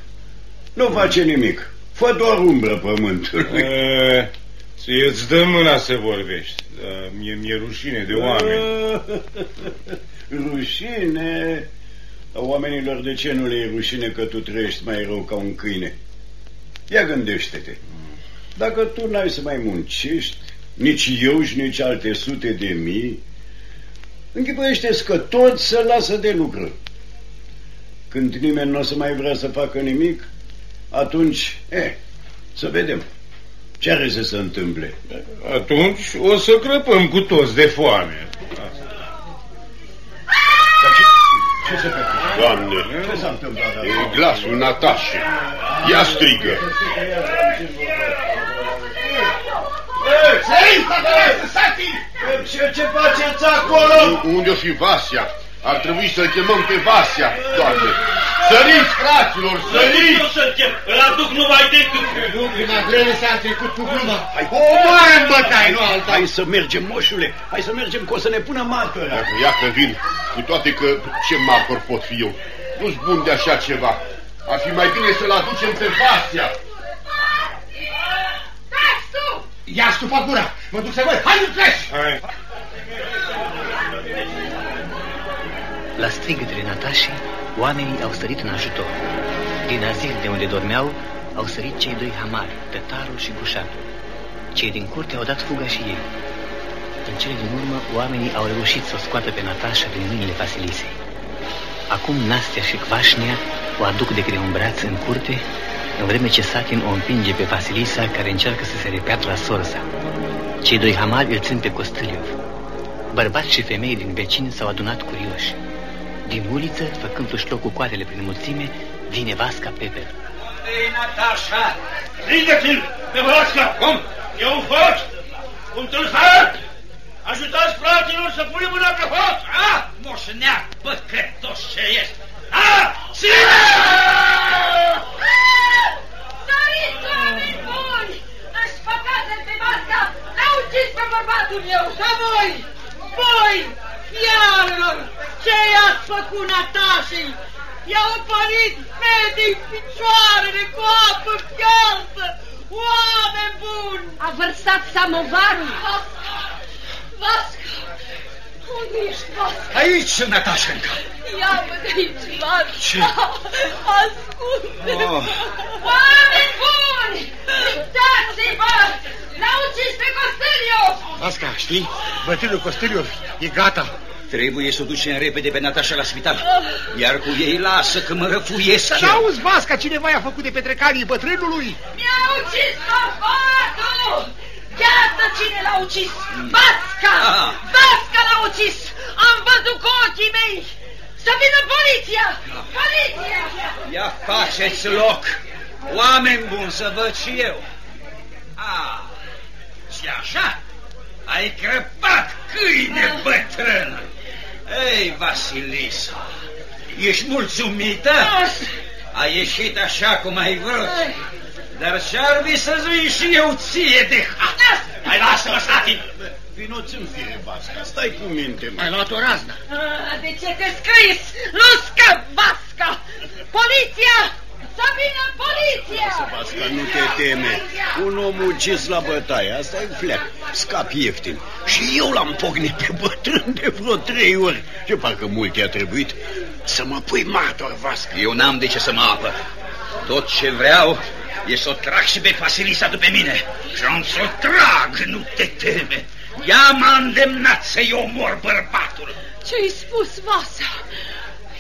Nu face nimic. Fă doar umbră pământului. E, îți dă mâna să vorbești. Mie mi-e rușine de oameni. rușine? Oamenilor de ce nu le e rușine că tu trăiești mai rău ca un câine? Ia gândește-te. Dacă tu n-ai să mai muncești, nici eu și nici alte sute de mii, închipuiește că toți să lasă de lucru. Când nimeni nu o să mai vrea să facă nimic, atunci, e, să vedem. Ce are să se întâmple? Atunci o să crăpăm cu toți de foame. Ce se petrece? Doamne, ce s-a întâmplat? E glasul Natașe. Ia strigă. Ce, ce faceți acolo? Unde o fi Vasia? Ar trebui să-l chemăm pe Vasia, doamne. Săriți, fraților, săriți! Eu să-l chem, îl aduc numai decât. Nu, prin agrele s-a trecut cu gluma. Hai, omoară bătai, nu alta. Hai să mergem, moșule, hai să mergem, că o să ne pună martora. Ia că vin, cu toate că ce martor pot fi eu. Nu-s bun de așa ceva. Ar fi mai bine să-l aducem pe Vasia. Ia stufa gura! Mă duc să văd! Hai, nu pleci! Hai! La strigătele Natașei, oamenii au sărit în ajutor. Din azil de unde dormeau, au sărit cei doi hamari, tătarul și gușatul. Cei din curte au dat fuga și ei. În cele din urmă, oamenii au reușit să o scoată pe Natasha din mâinile Vasilisei. Acum Nastia și Kvașnia o aduc de greu în braț în curte, în vreme ce Satin o împinge pe Vasilisa, care încearcă să se repeată la sorsa. Cei doi hamari îl țin pe Costâliov. Bărbați și femei din vecini s-au adunat curioși. Din uliță, făcându-și loc cu coarele prin mulțime, vine Vasca Peper. Ei, Natasha! Strigă-ți-l pe Vasca! Cum? E un foc! Un tâlhar! Ajutați fraților să punem mâna pe foc! A? Moșneac, păcătos ce ești! A? Ține! Săriți, oameni buni! Își păcate pe Vasca! L-au ucis pe bărbatul meu! Da voi! Voi! Iarălor! Ce i-ați făcut Natașei? I-au părit fetei picioarele cu apă fiarsă! Oameni buni! A vărsat samovarul! Vasca! Vasca! Unde ești, Vasca? Aici sunt, Natașenca! Ia-mă de aici, Vasca! Ce? Ascultă-mă! Oh. Oameni buni! Uitați-vă! L-au ucis pe Costeliov! Vasca, știi? Bătrânul Costeliov e gata. Trebuie să o ducem repede pe Natasha la spital. Iar cu ei lasă că mă răfuiesc Să auzi, Vasca, cineva i-a făcut de petrecanii bătrânului? Mi-a ucis bărbatul! Iată cine l-a ucis! Vasca! Ah. Vasca l-a ucis! Am văzut cu ochii mei! Să vină poliția! Poliția! Ia faceți loc! Oameni buni să văd și eu. Ah, și așa? Ai crăpat, câine bătrân! Ei, Vasilisa, ești mulțumită? A ieșit așa cum ai vrut. Dar și-ar să zui și eu ție de hat. Mai lasă-mă, Satin! Vinoți-mi fire, Vasca, stai cu minte, mă. Ai luat o raznă. Ah, De ce te scris? Nu scap, Vasca! Poliția! Să vină poliția! Vasca, nu te teme. Un om ucis la bătaie, asta e fleac. Scap ieftin. Și eu l-am pocnit pe bătrân de vreo trei ori. Ce parcă mult i-a trebuit să mă pui martor, Vasca. Eu n-am de ce să mă apăr. Tot ce vreau e să o trag și pe Vasilisa după mine. Și am să o trag, nu te teme. Ea m-a îndemnat să-i omor bărbatul. Ce-ai spus, Vasa?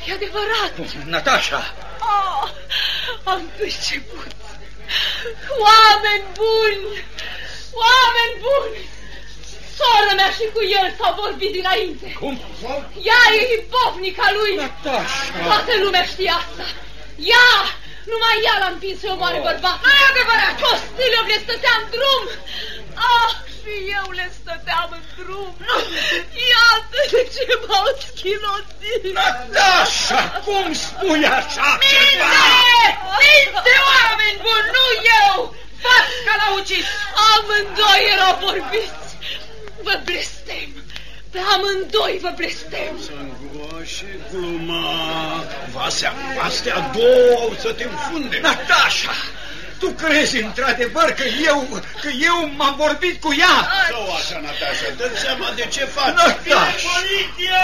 E adevărat. Natasha, Oh, am priceput. Oameni buni! Oameni buni! Sora mea și cu el s-au vorbit dinainte. Cum? Ea e ibovnica lui. Natasha! Toată lumea știe asta. Ea! Numai ea l-a împins să omoare bărbat. Nu e adevărat! Costilov le stătea în drum. Ah, și eu le stăteam în drum. Iată de ce m-au schilotit. Natasha, cum spui așa ceva? Minte! Minte, oameni buni, nu eu! Vasca l-a ucis! Amândoi erau vorbiți. Vă blestem. Pe amândoi vă blestem. Îngroașe gluma. Vasea, astea două au să te înfunde. Natasha, tu crezi într-adevăr că eu, că eu m-am vorbit cu ea? Sau așa, Natasha, dă seama de ce faci. Natasha! Poliția!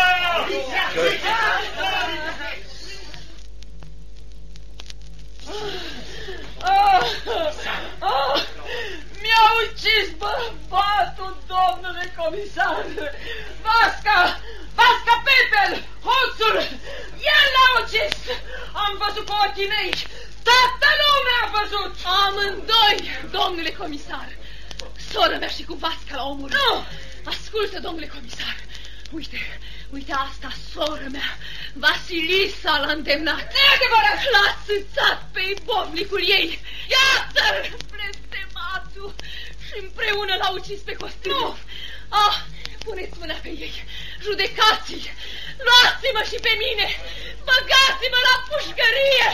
Ah, ah, Mi-a ucis bărbatul, domnule comisar! Vasca! Vasca Pepel! Hoțul! El l-a ucis! Am văzut cu ochii mei! Toată lumea a văzut! Amândoi, domnule comisar. Sora mea și cu Vasca la omul. Nu! Ascultă, domnule comisar. Uite, uite asta, soră mea. Vasilisa l-a îndemnat. Nu e adevărat! L-a țâțat pe ibovnicul ei. Iată-l, blestematul. Și împreună l-a ucis pe Costilov. Ah, puneți mâna pe ei. Judecați-i. Luați-mă și pe mine. Băgați-mă la pușcărie.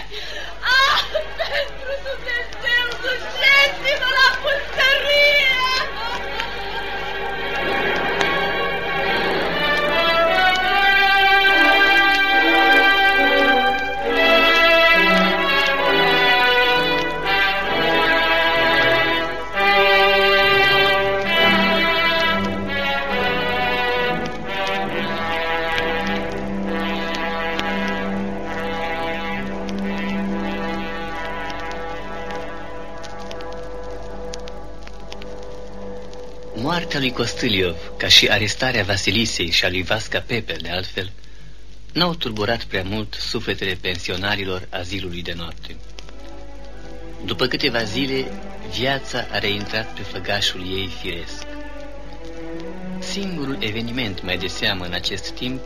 Ah, pentru Dumnezeu, duceți-mă la pușcărie. Moartea lui Costâliov, ca și arestarea Vasilisei și a lui Vasca Pepel, de altfel, n-au turburat prea mult sufletele pensionarilor azilului de noapte. După câteva zile, viața a reintrat pe făgașul ei firesc. Singurul eveniment mai de seamă în acest timp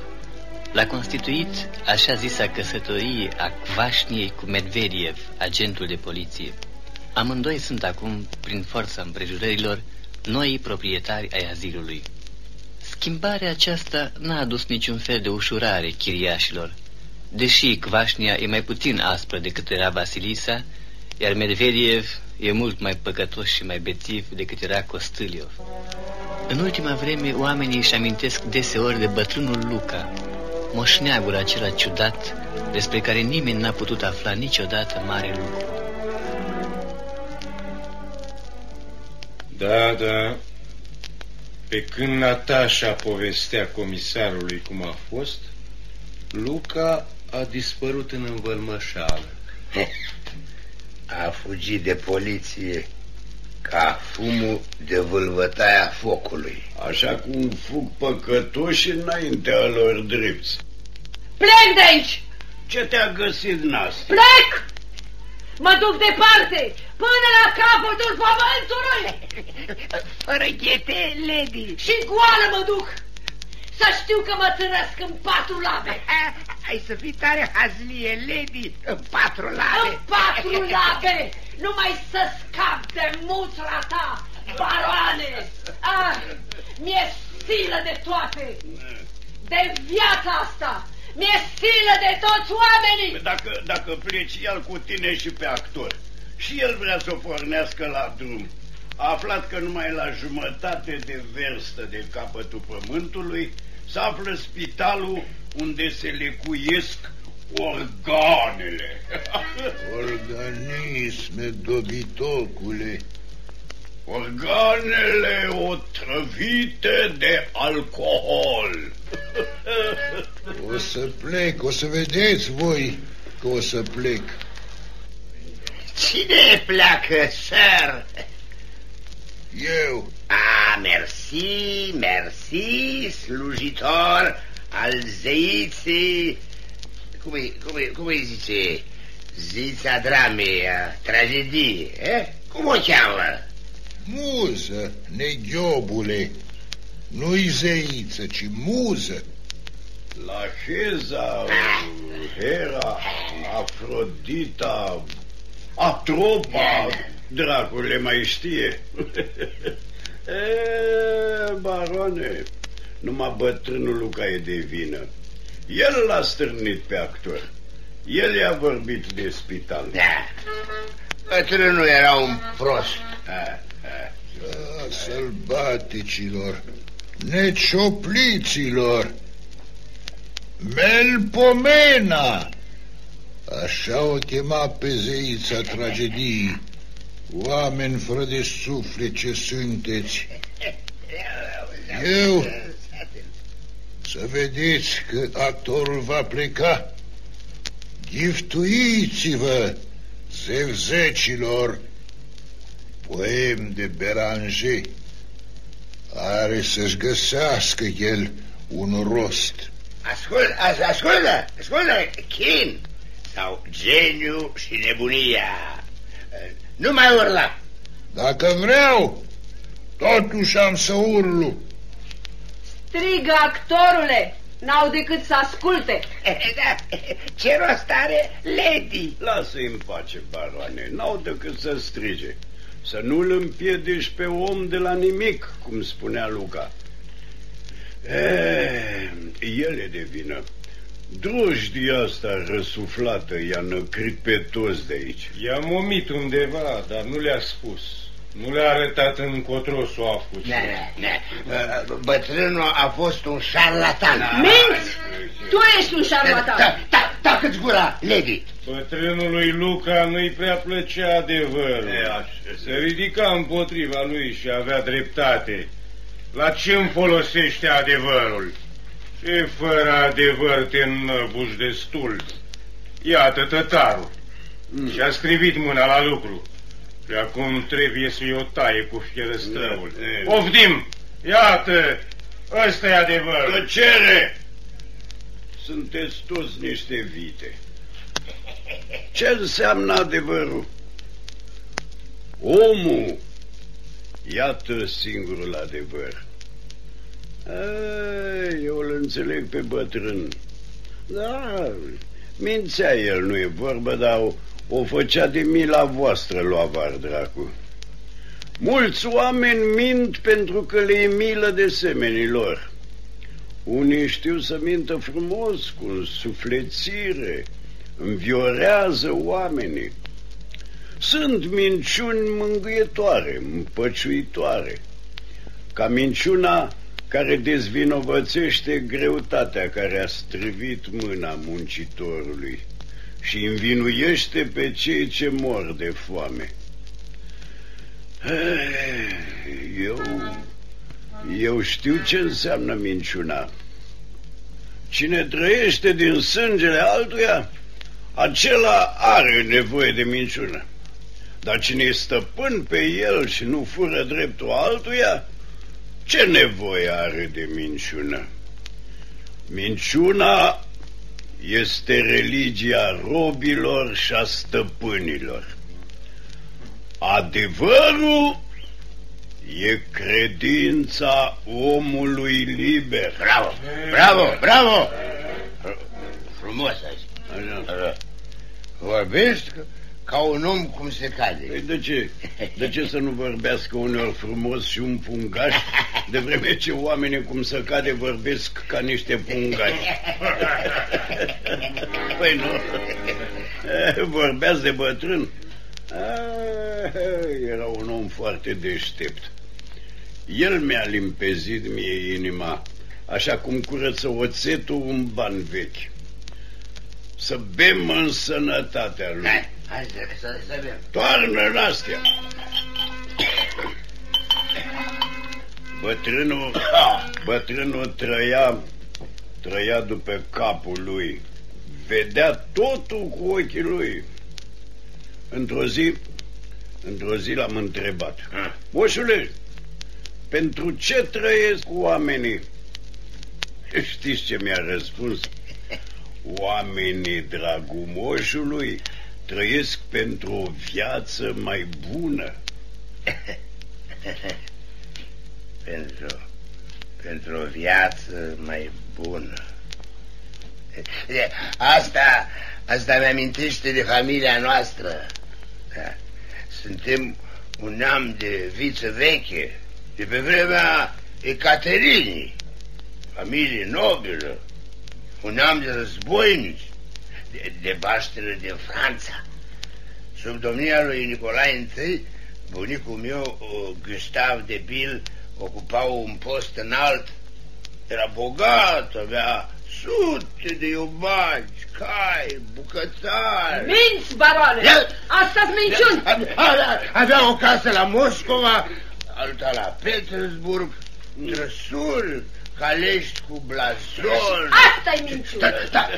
l-a constituit așa zisa căsătorie a Kvașniei cu Medvediev, agentul de poliție. Amândoi sunt acum, prin forța împrejurărilor, noi proprietari ai azilului. Schimbarea aceasta n-a adus niciun fel de ușurare chiriașilor, deși Kvașnia e mai puțin aspră decât era Vasilisa, iar Medvediev e mult mai păcătos și mai bețiv decât era Costâliov. În ultima vreme, oamenii își amintesc deseori de bătrânul Luca, moșneagul acela ciudat despre care nimeni n-a putut afla niciodată mare lucru. Da, da. Pe când Natasha povestea comisarului cum a fost, Luca a dispărut în învălmășală. A fugit de poliție ca fumul de vâlvătaia focului. Așa cum fug păcătoși înaintea lor drepți. Plec de aici! Ce te-a găsit, nas? Plec! Mă duc departe, până la capătul pământului! Fără ghete, lady. Și goală mă duc! Să știu că mă tânăsc în patru labe! Ai să fii tare hazlie, lady, în patru labe. În patru labe! Numai să scap de muțra ta, baroane! Ah, mi-e silă de toate! De viața asta! Mi-e silă de toți oamenii! Dacă, dacă pleci el cu tine și pe actor, și el vrea să o pornească la drum, aflat că numai la jumătate de verstă de capătul pământului se află spitalul unde se lecuiesc organele. Organisme, dobitocule. Organele otrăvite de alcool. O să plec, o să vedeți voi că o să plec. Cine pleacă, sir? Eu. A, mersi, mersi, slujitor al zeiței... Cum îi, cum îi, cum îi zice? Zița dramei, a tragediei, eh? Cum o cheamă? Muză, neghiobule. Nu-i zeiță, ci muză. La Heza, Hera, Afrodita, Atropa, dracul le mai știe. e, barone, numai bătrânul Luca e de vină. El l-a stârnit pe actor. El i-a vorbit de spital. Da. Bătrânul era un prost. Da, da. sălbaticilor, neciopliților, Melpomena! Așa o chema pe zeița tragediei. Oameni fără de suflet ce sunteți. Eu, să vedeți că actorul va pleca. Giftuiți-vă, zevzecilor, poem de Beranger. Are să-și găsească el un rost. Ascultă, ascultă, ascultă, chin sau geniu și nebunia. Nu mai urla. Dacă vreau, totuși am să urlu. Strigă, actorule! N-au decât să asculte. Da, ce rost are Lady? Lasă-i în pace, baroane, n-au decât să strige. Să nu-l împiedici pe om de la nimic, cum spunea Luca. E, el e de vină. Drojdia asta răsuflată i-a năcrit pe toți de aici. I-am omit undeva, dar nu le-a spus. Nu le-a arătat încotro să o apuce. Da, da, da. Bătrânul a fost un șarlatan. Da. Minți! Tu ești un șarlatan. Da, da, da, câți gura, Lady. Bătrânului Luca nu-i prea plăcea adevărul. Se ridica împotriva lui și avea dreptate. La ce îmi folosește adevărul? Ce fără adevăr te înnăbuși destul? Iată tătarul. Mm. Și-a scrivit mâna la lucru. Și acum trebuie să-i o taie cu fierăstrăul. Da, Poftim! Iată! ăsta e adevărul. Tăcere! Sunteți toți niște vite. Ce înseamnă adevărul? Omul Iată singurul adevăr. A, eu îl înțeleg pe bătrân. Da, mințea el, nu e vorba, dar o, o făcea de mila voastră, lua var dracu. Mulți oameni mint pentru că le e milă de semenii lor. Unii știu să mintă frumos, cu suflețire, înviorează oamenii. Sunt minciuni mângâietoare, împăciuitoare, ca minciuna care dezvinovățește greutatea care a strivit mâna muncitorului și învinuiește pe cei ce mor de foame. Eu, eu știu ce înseamnă minciuna. Cine trăiește din sângele altuia, acela are nevoie de minciună. Dar cine e stăpân pe el și nu fură dreptul altuia, ce nevoie are de minciună? Minciuna este religia robilor și a stăpânilor. Adevărul e credința omului liber. Bravo, bravo, bravo! Frumos Așa. Vorbești ca un om cum se cade. Păi de ce? De ce să nu vorbească uneori frumos și un pungaș, de vreme ce oamenii cum să cade vorbesc ca niște pungași? Păi nu, vorbeați de bătrân. A, era un om foarte deștept. El mi-a limpezit mie inima, așa cum curăță oțetul un ban vechi. Să bem în sănătatea lui. Hai, hai să, să, să bem. Toarnă în astea. Bătrânul, bătrânul trăia, trăia după capul lui. Vedea totul cu ochii lui. Într-o zi, într-o zi l-am întrebat. Moșule, pentru ce trăiesc oamenii? Știți ce mi-a răspuns? Oamenii dragumoșului trăiesc pentru o viață mai bună. pentru, pentru o viață mai bună. Asta, asta mi-amintește de familia noastră. Da. Suntem un neam de viță veche, de pe vremea Ecaterinii, familie nobilă, un neam de războinici, de, de baștele din Franța. Sub domnia lui Nicolae I, bunicul meu, Gustav de Bil, ocupa un post înalt. Era bogat, avea sute de iubaci, cai, bucătari. Minți, baroane! Asta-s minciuni! Avea, avea o casă la Moscova, alta la Petersburg, trăsuri, calești cu blazon. Asta-i minciuni! Da, da,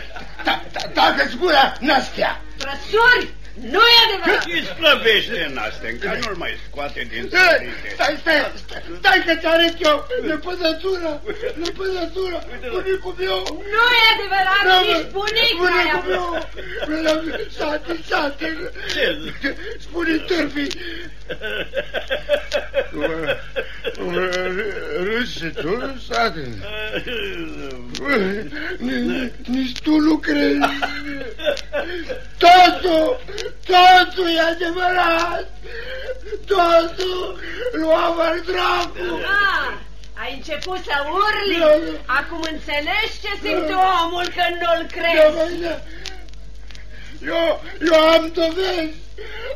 da, da, dacă spune Nastia. Trăsuri? Nu e adevărat! Îi slăbește în astea, încă nu-l mai scoate din Stai, sărite. stai, stai, stai, stai că ți arăt eu lepădătura, lepădătura, bunicul meu. Nu e adevărat, Da, nici bă, bunic nu ai Bunicul meu, l-am sate, sate, spune târfii. Râzi și tu, sate. Nici tu nu crezi. Totul, totul e adevărat. Totul luam al dracu. Ah, ai început să urli? Da, da. Acum înțelegi ce simte Da. omul când nu-l Da, crezi? măi, da. Eu, eu am dovezi,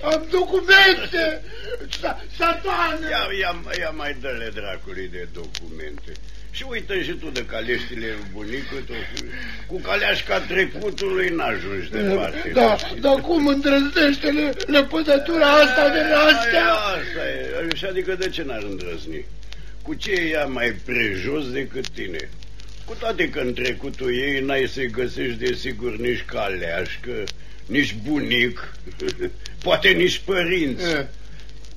am documente. Sa- Satan! Ia, ia, ia mai dă-le dracului de documente. Și uită și tu de caleștile bunicului tău. Cu caleașca trecutului n-ajungi departe. Da, dar cum îndrăznește le, lepădătura asta de la astea? Asta e. Și adică de ce n-ar îndrăzni? Cu ce e ea mai prejos decât tine? Cu toate că în trecutul ei n-ai să-i găsești de sigur nici caleașcă, nici bunic, poate nici părinți. Eh,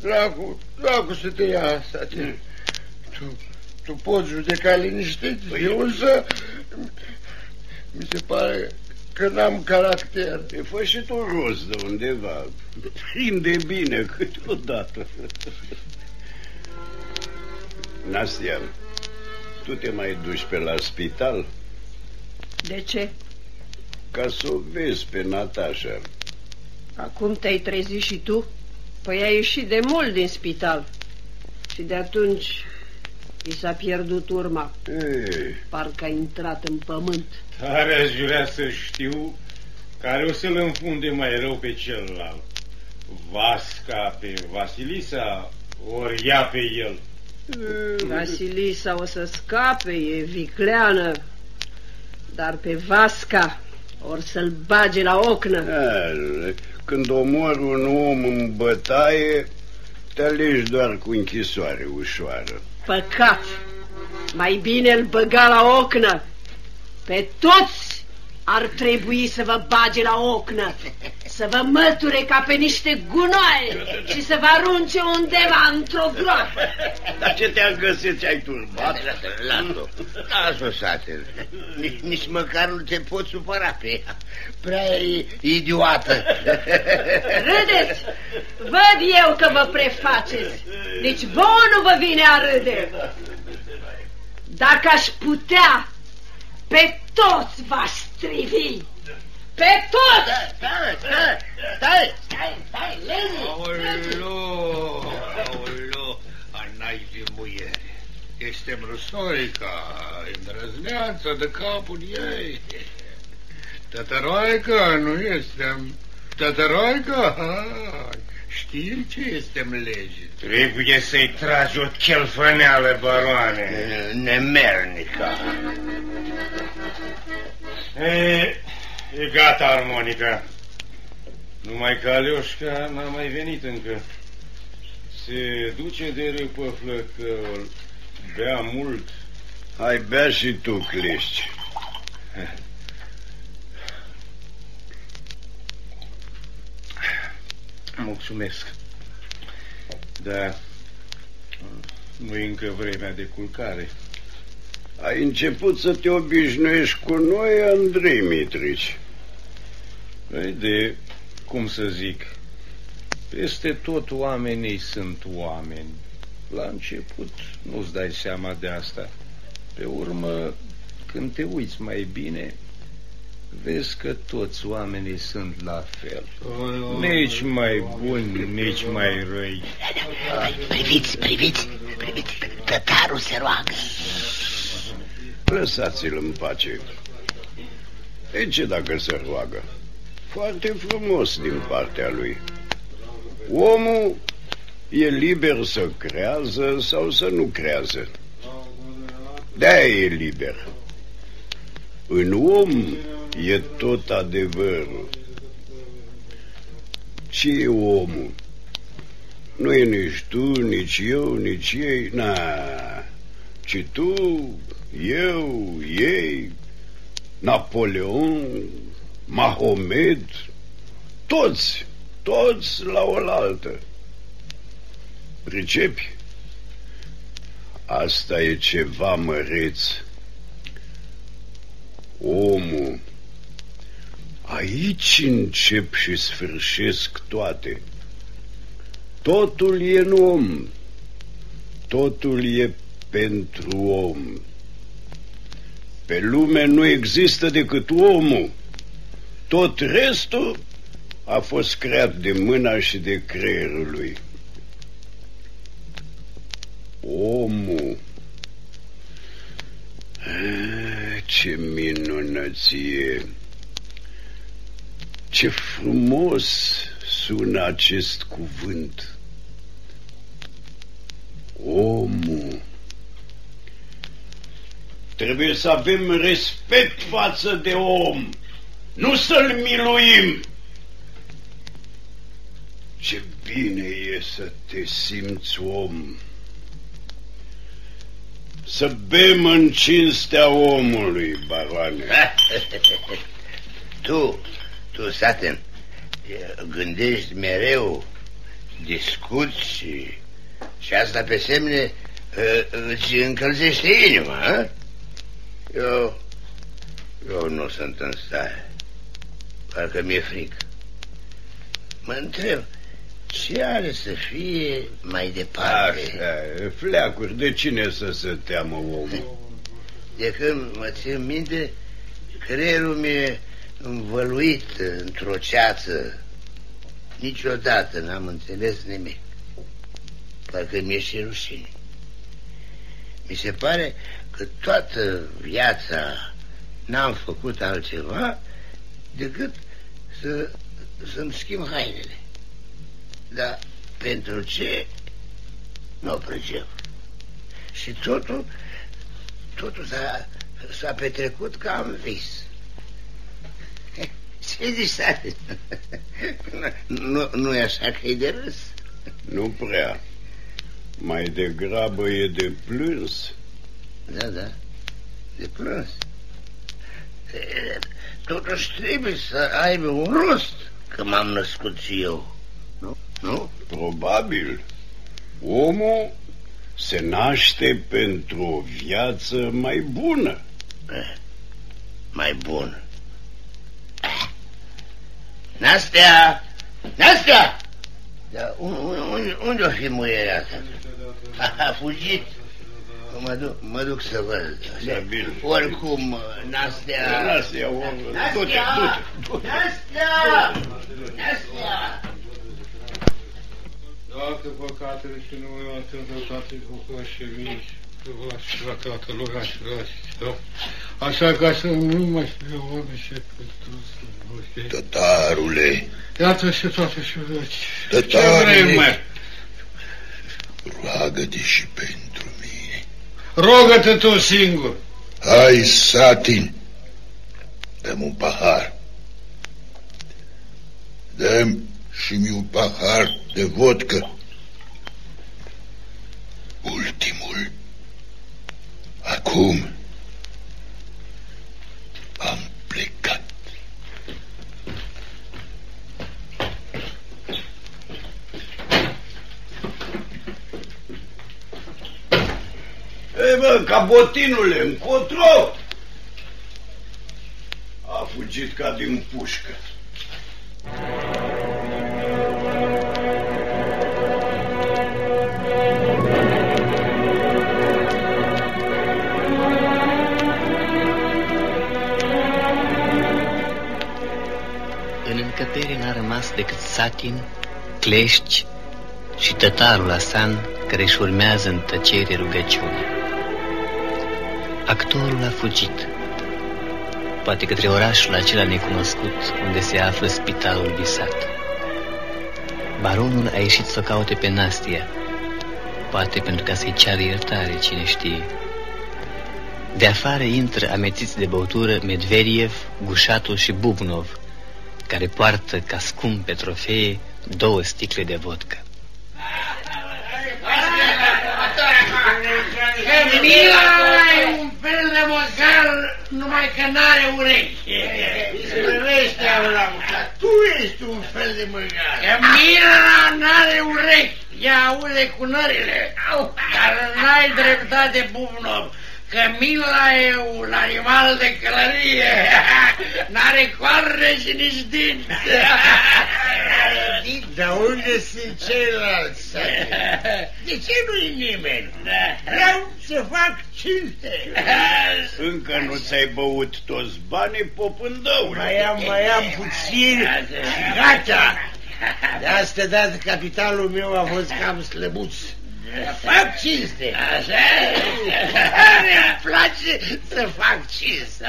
Dracu, dracu să te ia asta. Te, tu, tu poți judeca liniștit, eu însă mi se pare că n-am caracter. E fă și tu rost de undeva. Prinde bine câteodată. Nastia, tu te mai duci pe la spital De ce? ca să o vezi pe Natasha. Acum te-ai trezit și tu? Păi ai ieșit de mult din spital. Și de atunci i s-a pierdut urma. Ei, Parcă a intrat în pământ. Tare aș vrea să știu care o să-l înfunde mai rău pe celălalt. Vasca pe Vasilisa, ori ea pe el. Vasilisa o să scape, e vicleană. Dar pe Vasca or să-l bage la ocnă. Are, când omori un om în bătaie, te alegi doar cu închisoare ușoară. Păcat! Mai bine îl băga la ocnă. Pe toți ar trebui să vă bage la ocnă, să vă măture ca pe niște gunoaie și să vă arunce undeva într-o groapă. Dar ce te-am găsit? Ți-ai turbat? Lasă-o, lasă-o, sate. Nici, nici măcar nu te poți supăra pe ea. Prea e idiotă. Râdeți! Văd eu că vă prefaceți. Deci vouă nu vă vine a râde. Dacă aș putea, pe toți v-aș strivi. Pe toți! Stai, stai, stai, stai, stai, Leni! Aoleu, aoleu, a naibii muiere. Este Rusoica, îndrăzneață de capul ei. Tătăroică, nu este. Tătăroică, hai, știm ce este în lege. Trebuie să-i tragi o chelfăneală, baroane. Nemernica. E, e gata armonica. Numai că Alioșca n-a mai venit încă. Se duce de râpă flăcăul, bea mult. Hai, bea și tu, Cliști. Mulțumesc. Da, nu e încă vremea de culcare. Ai început să te obișnuiești cu noi, Andrei Mitrici. Păi de, cum să zic, peste tot oamenii sunt oameni. La început nu-ți dai seama de asta. Pe urmă, când te uiți mai bine, vezi că toți oamenii sunt la fel. Nici mai buni, nici mai răi. Priviți, priviți, priviți, tătarul se roagă. Lăsați-l în pace. E ce dacă se roagă? Foarte frumos din partea lui. Omul e liber să creează sau să nu creează. de e liber. În om e tot adevărul. Ce e omul? Nu e nici tu, nici eu, nici ei, na, ci tu, eu, ei, Napoleon, Mahomed, toți, toți la oaltă. Pricepi? Asta e ceva măreț. Omul. Aici încep și sfârșesc toate. Totul e în om. Totul e pentru om. Pe lume nu există decât omul. Tot restul a fost creat de mâna și de creierul lui. Omul. Ah, ce minunăție! Ce frumos sună acest cuvânt. Omul. Trebuie să avem respect față de om, nu să-l miluim. Ce bine e să te simți om. Să bem în cinstea omului, baroane. tu, tu, Saten, gândești mereu, discuți și, și asta pe semne îți încălzește inima, a? Eu, eu nu sunt în stare. Parcă mi-e frică. Mă întreb, ce are să fie mai departe? Așa, fleacuri, de cine să se teamă omul? De când mă țin minte, creierul mi-e învăluit într-o ceață. Niciodată n-am înțeles nimic. Parcă mi-e și rușine. Mi se pare că toată viața n-am făcut altceva decât să, să-mi schimb hainele. Dar pentru ce nu o pricep. Și totul, totul s-a, s-a petrecut ca în vis. Ce zici, Sare? nu, nu e așa că e de râs? Nu prea. Mai degrabă e de plâns. Da, da, de plâns. Totuși trebuie să aibă un rost că m-am născut și eu. Nu? Nu? Probabil. Omul se naște pentru o viață mai bună. Eh, mai bună. Eh. Nastea! Nastea! Da, unde, unde o fi muierea asta? A, a fugit. Mă duc, mă duc să văd. Da, bine. Oricum, Nastea... Nastea, Nastea! du-te, du-te. Nastea! Nastea! Toate păcatele și nu sunt toate bucăși și mici, că vă și la toată lumea și la Așa ca să nu mai fie oameni și păstrus. Tătarule, Iată și toate și veci. Ce Tătarule. vrei, mă? roagă-te și pentru mine. Rogă-te tu singur. Hai, satin, dăm un pahar. Dăm și mi un pahar de vodcă. Ultimul. Acum am plecat. Ei, bă, cabotinule, încotro! A fugit ca din pușcă. În încăpere n-a rămas decât satin, clești și tătarul Asan care își urmează în tăcere rugăciune. Actorul a fugit, poate către orașul acela necunoscut unde se află spitalul visat. Baronul a ieșit să o caute pe Nastia, poate pentru ca să-i ceară iertare, cine știe. De afară intră amețiți de băutură Medvediev, Gușatul și Bubnov, care poartă ca scumpe trofee două sticle de vodcă. Camila e un fel de măcar, numai că n-are urechi. Se privește, Avram, că tu ești un fel de măgar. Camila n-are urechi, ea aude cu nările. Dar n-ai dreptate, Bubnov. Camila e un animal de călărie. N-are coarne și nici dinți. Dar unde sunt ceilalți? De ce nu-i nimeni? Vreau să fac cinste. Încă nu ți-ai băut toți banii popândăule. Mai am, mai am puțin și gata. De asta dată capitalul meu a fost cam slăbuț. Fac cinste. Așa îmi place să fac cinste.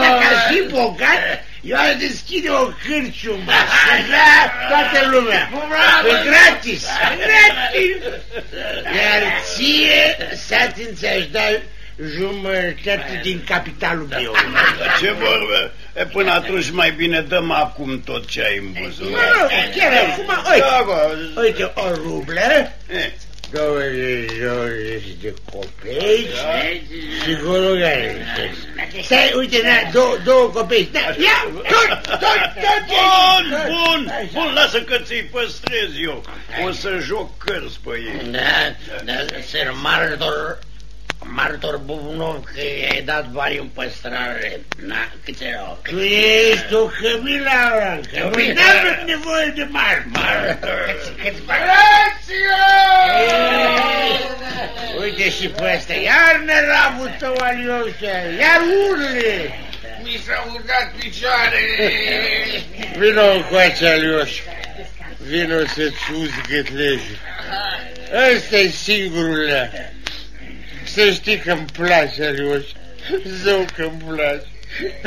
Dacă aș fi bogat, eu aș deschide o cârciumă să bea toată lumea. E gratis. Gratis. Iar ție, satin, ți-aș da jumătate din capitalul meu. Ce vorbă? E, până atunci mai bine dăm acum tot ce ai în Mă buzunar. rog, chiar acum, uite, Da, bă. uite, o rublă, Eh. 20 de copeici și gologare. Stai, uite, na, două, două copeici. Da, ia, tot, tot, tot. Bun, bun, bun, lasă că ți-i păstrez eu. O să joc cărți pe ei. Da, da, ser martor, martor Bubnov că i-ai dat bani în păstrare. Na, câți erau? Tu ești o cămila, Ranca. Păi n-avem nevoie de mari. Martor. Câți bani? Uite și pe ăsta, iar neravul tău, Alioșa, iar urle. Mi s-au urcat picioarele. Vino încoace, Alioș. Vino să-ți uzi gâtlejul. ăsta e singurul lea. Să știi că-mi place, Alioș. Zău că-mi place.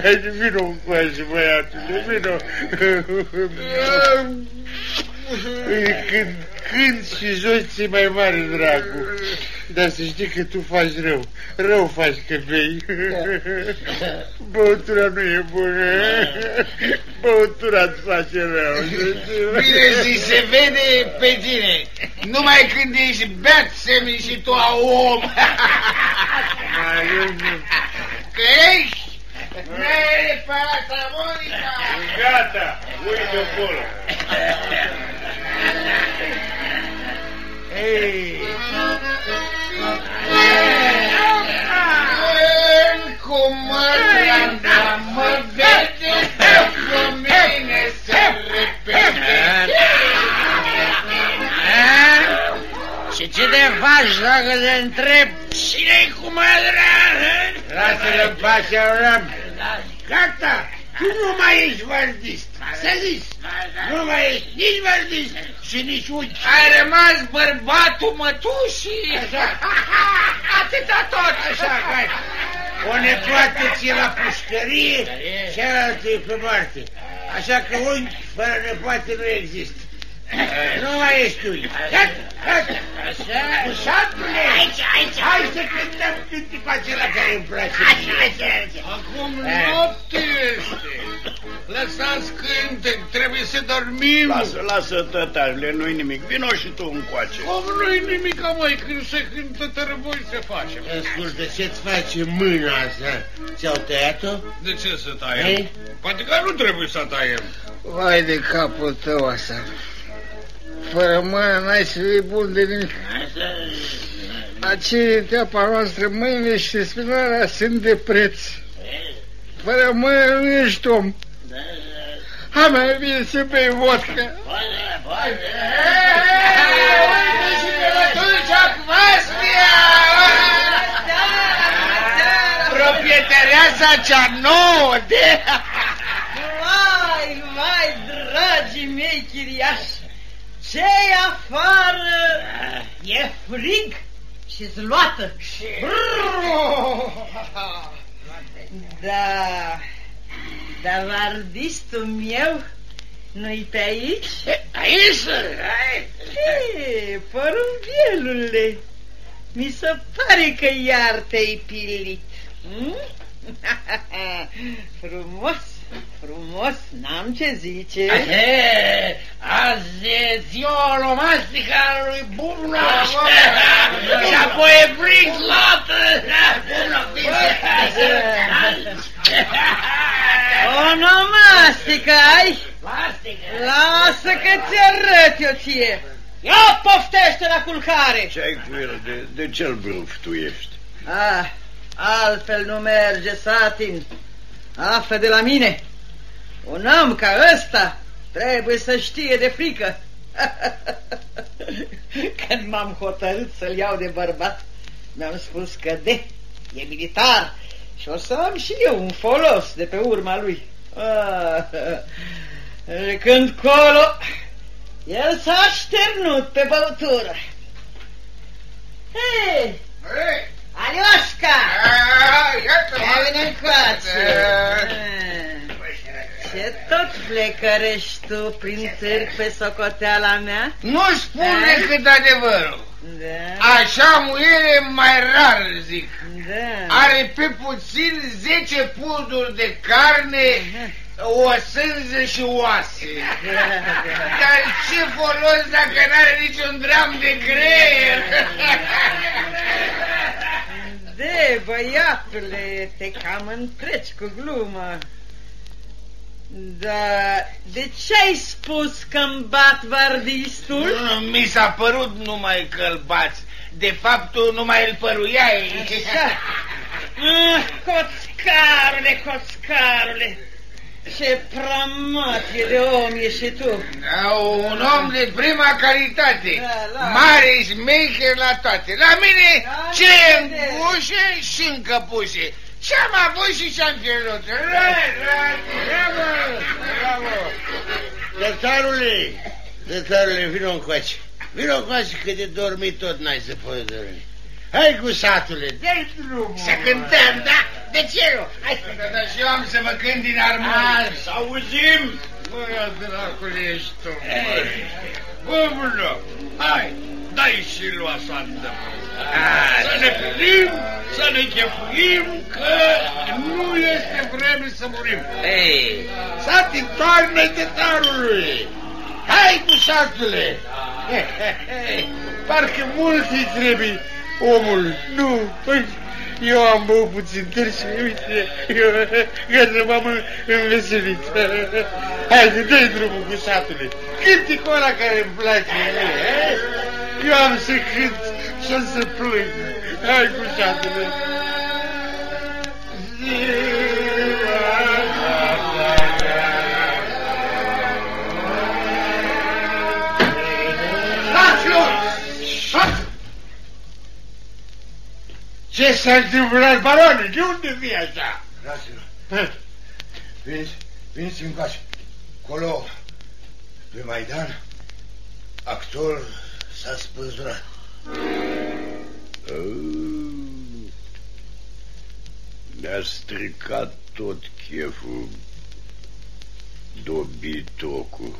Hai, vino încoace, băiatule, vino. Când, când și jos ți mai mare, dracu. Dar să știi că tu faci rău. Rău faci că bei. Băutura nu e bună. Băutura îți face rău. Bine zi, se vede pe tine. Numai când ești beat, semni și tu a om. Că ești? Vrei Parasa Monica? Gata, uite acolo. Ei, Cum mă tranda, mă vede cu mine se repede. Și ce te faci dacă te întreb cine-i cu mădra? Lasă-l în pace, Avram. Gata, tu nu mai ești vărdist. Să zis, nu mai ești nici vărdist și nici unchi. Ai rămas bărbatul mătușii. Așa. Atâta tot. Așa, hai. O nepoată ție la pușcărie, cealaltă e pe moarte. Așa că unchi fără nepoate nu există. Nu mai ești unchi. Gata, gata. Așa. Ușatule. Aici, aici. Hai să cântăm cânticul acela care îmi place. Așa, așa, așa. Acum noapte este. Lăsați cântec, trebuie să dormim. Lasă, lasă, tătașule, nu-i nimic. Vino și tu încoace. Cum nu-i nimic, măi, când se cântă tărăboi se face. Ascultă, ce-ți face mâna asta? Ți-au tăiat-o? De ce să taiem? Ei? Poate că nu trebuie să taiem. Vai de capul tău asta. Fără mână n-ai să fii bun de nimic. Acele de apa noastră, mâinile și spinarea sunt de preț. Fără mână nu ești om. Hai mai bine să bei vodka. Uite și pe lătucea Vastia! Proprietăreasa cea nouă de... Vai, vai, dragii mei chiriași, ce afară e frig și zloată. Da, dar vardistul meu nu-i pe aici? Aici? Ei, porumbielule, mi se pare că iar te-ai pilit. Hmm? frumos, frumos, n-am ce zice. Ahe, azi e ziua onomastică a lui Bumnoș și apoi e bring lotă. Onomastică ai? Lasă că ți arăt eu ție. Ia poftește la culcare. Ce-ai cu el? De, de ce-l bruf tu ești? Ah, altfel nu merge, Satin. Află de la mine. Un om ca ăsta trebuie să știe de frică. Când m-am hotărât să-l iau de bărbat, mi-am spus că de, e militar și o să am și eu un folos de pe urma lui. Ah, când colo, el s-a așternut pe băutură. Hei! Alioșca! Ia vine încoace! Ce tot plecărești tu prin țări pe socoteala mea? Nu spune Da? cât adevărul. Da, Așa muiere mai rar, zic. da. Are pe puțin 10 puduri de carne, o sânză și oase. Dar ce folos dacă n-are niciun dram de creier? De, băiatule, te cam întreci cu glumă. Da, de ce ai spus că-mi bat vardistul? Mi s-a părut numai că-l bați. De fapt, tu numai îl păruiai. Așa. Ah, Coscarule, coscarule, ce pramatie de om ești și tu. Da, un om de prima calitate, Da, da. mare șmecher la toate. La mine Da, ce în vede. bușe și în căpușe. Ce-am avut și ce-am pierdut. Bravo, bravo. Tătarule, tătarule, vino încoace. Vino încoace că de dormit tot n-ai să poți dormi. Hai cu satule, dă-i drumul. Să cântăm, da? De ce nu? Hai să cântăm. Dar și eu am să mă cânt din armonie. Să auzim. Băia dracule ești tu, măi. Bă, hai, dai și lua sandă. Să ne plimbim, să ne chefuim, că nu este vreme să murim. Ei, sati toarnă de tarului! Hai cu satule! Parcă mult îi trebuie omul. Nu, păi, eu am băut puțin târg și uite, eu, gata, m-am înveselit. Hai, dă-i drumul cu satule. Cânticul ăla care îmi place mie, eh? Eu am să cânt și am să plâng. Hai cu satule. Ce s-a întâmplat, barone? De unde vii așa? Fraților, veniți, veniți încoace. Colo, pe Maidan, actor s-a spânzurat. Mi-a stricat tot cheful dobitocul.